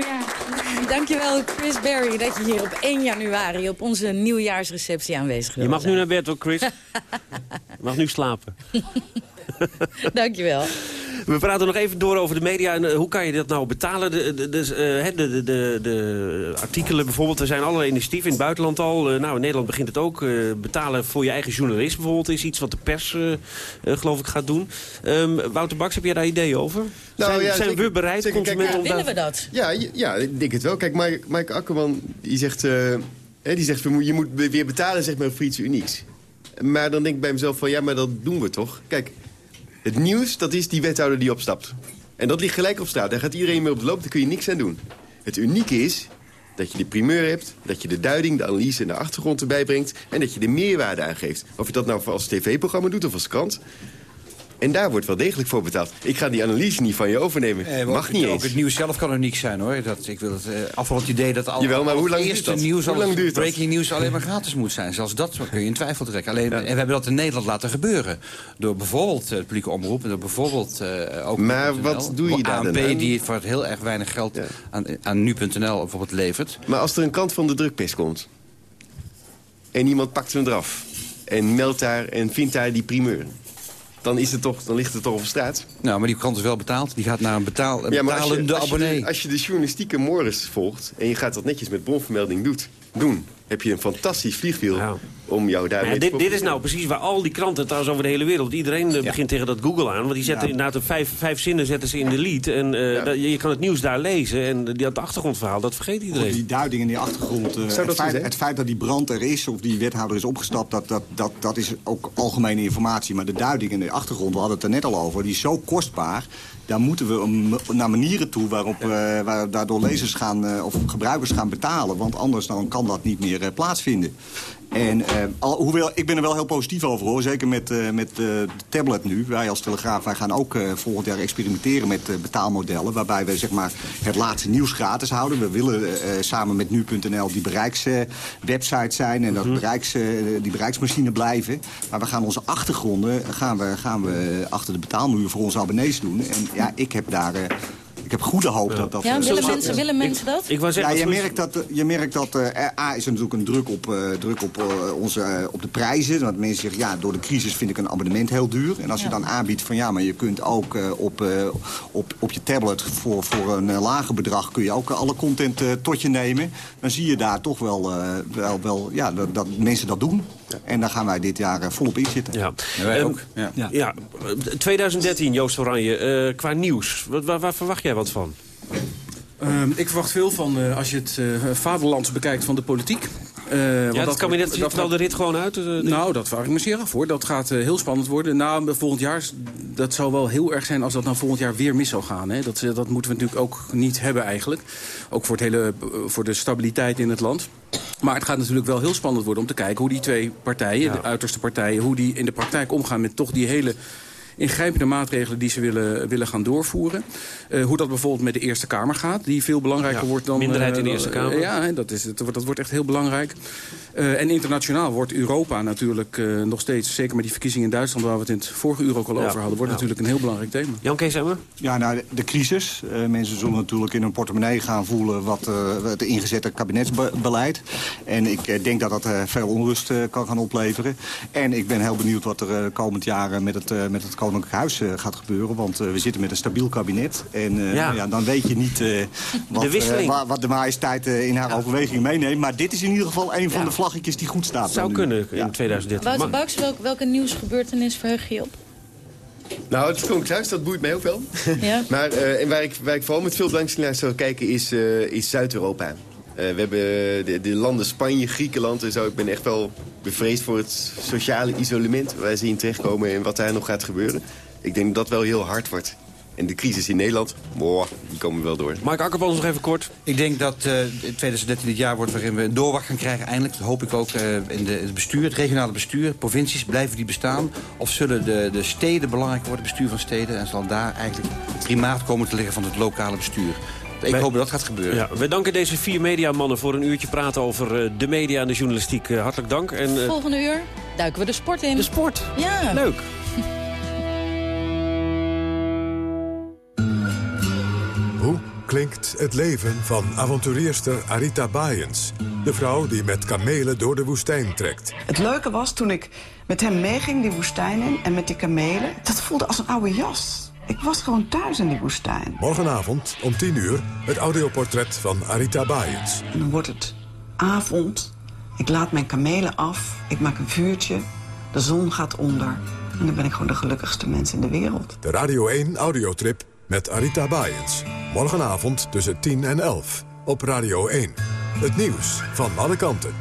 Nieuwjaar. Dankjewel Chris Berry dat je hier op 1 januari op onze nieuwjaarsreceptie aanwezig Je wilde mag nu naar bed hoor, Chris. [laughs] Je mag nu slapen. Dankjewel. We praten nog even door over de media. En, eh, hoe kan je dat nou betalen? De, de, de, eh, hè, de, de, de, de artikelen bijvoorbeeld. Er zijn allerlei initiatieven in het buitenland al. Eh, nou, in Nederland begint het ook. Eh, betalen voor je eigen journalist bijvoorbeeld is iets wat de pers, geloof ik, gaat doen. Ehm, Wouter Baks, heb jij daar ideeën over? zijn Nou ja, zijn zeker- we bereid, zeker, kijk, consumenten, om Willen we dat? Ja, ja, ik denk het wel. Kijk, Mike, Mike Akkerman die zegt, eh, hè, die zegt je moet weer betalen zeg maar, voor iets unieks. Maar dan denk ik bij mezelf van ja, maar dat doen we toch. Kijk, het nieuws dat is die wethouder die opstapt. En dat ligt gelijk op straat. Daar gaat iedereen mee op de loop, daar kun je niks aan doen. Het unieke is dat je de primeur hebt, dat je de duiding, de analyse en de achtergrond erbij brengt... en dat je de meerwaarde aangeeft. Of je dat nou als tv-programma doet of als krant... En daar wordt wel degelijk voor betaald. Ik ga die analyse niet van je overnemen. Eh, Mag ook, niet Ook eens. het nieuws zelf kan uniek zijn, hoor. Dat, ik wil het, eh, af van het idee dat al, Jawel, maar al hoe het lang duurt eerste dat? nieuws, Hoe lang het duurt breaking nieuws alleen maar gratis moet zijn. Zelfs dat kun je in twijfel trekken. Alleen, En we hebben dat in Nederland laten gebeuren. Door bijvoorbeeld eh, de publieke omroep en door bijvoorbeeld eh, ook... Maar wat doe je daar ANP dan die voor heel erg weinig geld aan, aan nu.nl bijvoorbeeld levert. Maar als er een kant van de drukpers komt... en iemand pakt hem eraf... en meldt daar en vindt daar die primeur... dan, is het toch, dan ligt het toch op straat? Nou, maar die krant is wel betaald. Die gaat naar een, betaal, een Ja, maar als je, betalende als, je abonnee. de, als je de journalistieke mores volgt... en je gaat dat netjes met bronvermelding doet, doen... heb je een fantastisch vliegwiel om jou daarmee Ja, te dit, dit is nou precies waar al die kranten trouwens over de hele wereld... iedereen eh, begint tegen dat Google aan. Want die zetten Ja. inderdaad een vijf, vijf zinnen zetten ze in de lead. En eh, dat- je, kan het nieuws daar lezen. En die, dat achtergrondverhaal, dat vergeet iedereen. die duiding in die achtergrond. eh, het, feit, zijn? het feit dat die brand er is of die wethouder is opgestapt... Dat, dat, dat, dat is ook algemene informatie. Maar de duiding in de achtergrond, we hadden het er net al over... die is zo kostbaar. Daar moeten we naar manieren toe waarop eh, waar daardoor lezers gaan, eh, of gebruikers gaan betalen. Want anders dan kan dat niet meer plaatsvinden. En eh, al, hoewel, ik ben er wel heel positief over hoor. Zeker met, eh, met eh, de tablet nu. Wij als Telegraaf wij gaan ook volgend jaar experimenteren met betaalmodellen. Waarbij we zeg maar, het laatste nieuws gratis houden. We willen samen met nu.nl die bereikswebsite zijn. En dat bereiks, eh, die bereiksmachine blijven. Maar we gaan onze achtergronden gaan we, gaan we achter de betaalmuur voor onze abonnees doen. En ja, ik heb daar... eh, ik heb goede hoop dat dat... Ja, eh, willen mensen, willen mensen dat? Ik ja, zeggen, je merkt dat, eh, je merkt dat eh, A is er natuurlijk een druk op, eh, druk op, eh, onze, eh, op de prijzen. Want mensen zeggen, ja, door de crisis vind ik een abonnement heel duur. En als je dan aanbiedt van, ja, maar je kunt ook eh, op, eh, op, op je tablet voor, voor een eh, lager bedrag... kun je ook eh, alle content eh, tot je nemen. Dan zie je daar toch wel, eh, wel, wel ja, dat, dat mensen dat doen. En daar gaan wij dit jaar eh, volop in zitten. Ja. wij Ehm, ook, ja. ja. eh, 2013, Joost Oranje, eh, qua nieuws. Wat, waar, waar verwacht jij wat van? Ehm, ik verwacht veel van eh, als je het eh vaderland bekijkt van de politiek. Eh, want Ja, het kabinet ziet wel de rit gewoon uit. eh, nou, dat vraag ik me zeer af hoor. Dat gaat eh, heel spannend worden. Nou, volgend jaar, dat zou wel heel erg zijn als dat nou volgend jaar weer mis zou gaan. Hè. Dat, dat moeten we natuurlijk ook niet hebben eigenlijk. Ook voor, het hele, voor de stabiliteit in het land. Maar het gaat natuurlijk wel heel spannend worden om te kijken hoe die twee partijen, de uiterste partijen, hoe die in de praktijk omgaan met toch die hele ingrijpende maatregelen die ze willen, willen gaan doorvoeren. Eh, hoe dat bijvoorbeeld met de Eerste Kamer gaat, die veel belangrijker Ja, wordt dan... minderheid in de eh, Eerste Kamer. ja, hè, dat, is, het, dat wordt echt heel belangrijk. Eh, en internationaal wordt Europa natuurlijk eh, nog steeds... zeker met die verkiezingen in Duitsland... waar we het in het vorige uur ook al Ja, over hadden... wordt ja. natuurlijk een heel belangrijk thema. Jan Kees Emmer? Ja, nou, de, de crisis. Eh, mensen zullen natuurlijk in hun portemonnee gaan voelen... wat eh, het ingezette kabinetsbeleid. En ik eh, denk dat dat eh, veel onrust eh, kan gaan opleveren. En ik ben heel benieuwd wat er eh, komend jaar eh, met, het, eh, met het Koninklijk Huis eh, gaat gebeuren. Want eh, we zitten met een stabiel kabinet. En eh, Ja. nou ja, dan weet je niet eh, [laughs] wat, De wa- wat de majesteit in haar overweging meeneemt. Maar dit is in ieder geval een van de vlaggetjes die goed staat. Zou kunnen in 2013. Wouter Baks, welk, welke nieuwsgebeurtenis verheug je je op? Nou, het Koninklijk Huis, dat boeit mij ook wel. Ja. [laughs] maar eh, en waar, ik, waar ik vooral met veel belangstelling naar zou kijken is, eh, is Zuid-Europa. Eh, we hebben de, de landen Spanje, Griekenland en zo. Ik ben echt wel bevreesd voor het sociale isolement waar ze in terechtkomen en wat daar nog gaat gebeuren. Ik denk dat dat wel heel hard wordt. En de crisis in Nederland, boah, die komen wel door. Mark Akkermans nog even kort. Ik denk dat eh 2013 het jaar wordt waarin we een doorwacht gaan krijgen. Eindelijk, dat hoop ik ook, eh, in de, het bestuur, het regionale bestuur. Provincies, blijven die bestaan? Of zullen de, de steden belangrijker worden, het bestuur van steden? En zal daar eigenlijk het primaat komen te liggen van het lokale bestuur? Ik Wij- hoop dat dat gaat gebeuren. Ja, we danken deze vier mediamannen voor een uurtje praten over eh, de media en de journalistiek. Eh, hartelijk dank. En, eh, Volgende uur duiken we de sport in. de sport. Ja. Leuk. [laughs] klinkt het leven van avonturierster Arita Bayens. De vrouw die met kamelen door de woestijn trekt. Het leuke was toen ik met hem meeging die woestijn in en met die kamelen. Dat voelde als een oude jas. Ik was gewoon thuis in die woestijn. Morgenavond om 10 uur het audioportret van Arita Bayens. En dan wordt het avond. Ik laat mijn kamelen af. Ik maak een vuurtje. De zon gaat onder. En dan ben ik gewoon de gelukkigste mens in de wereld. De Radio 1 audiotrip met Arita Bayens. Morgenavond tussen 10 en 11 op Radio 1. Het nieuws van alle kanten.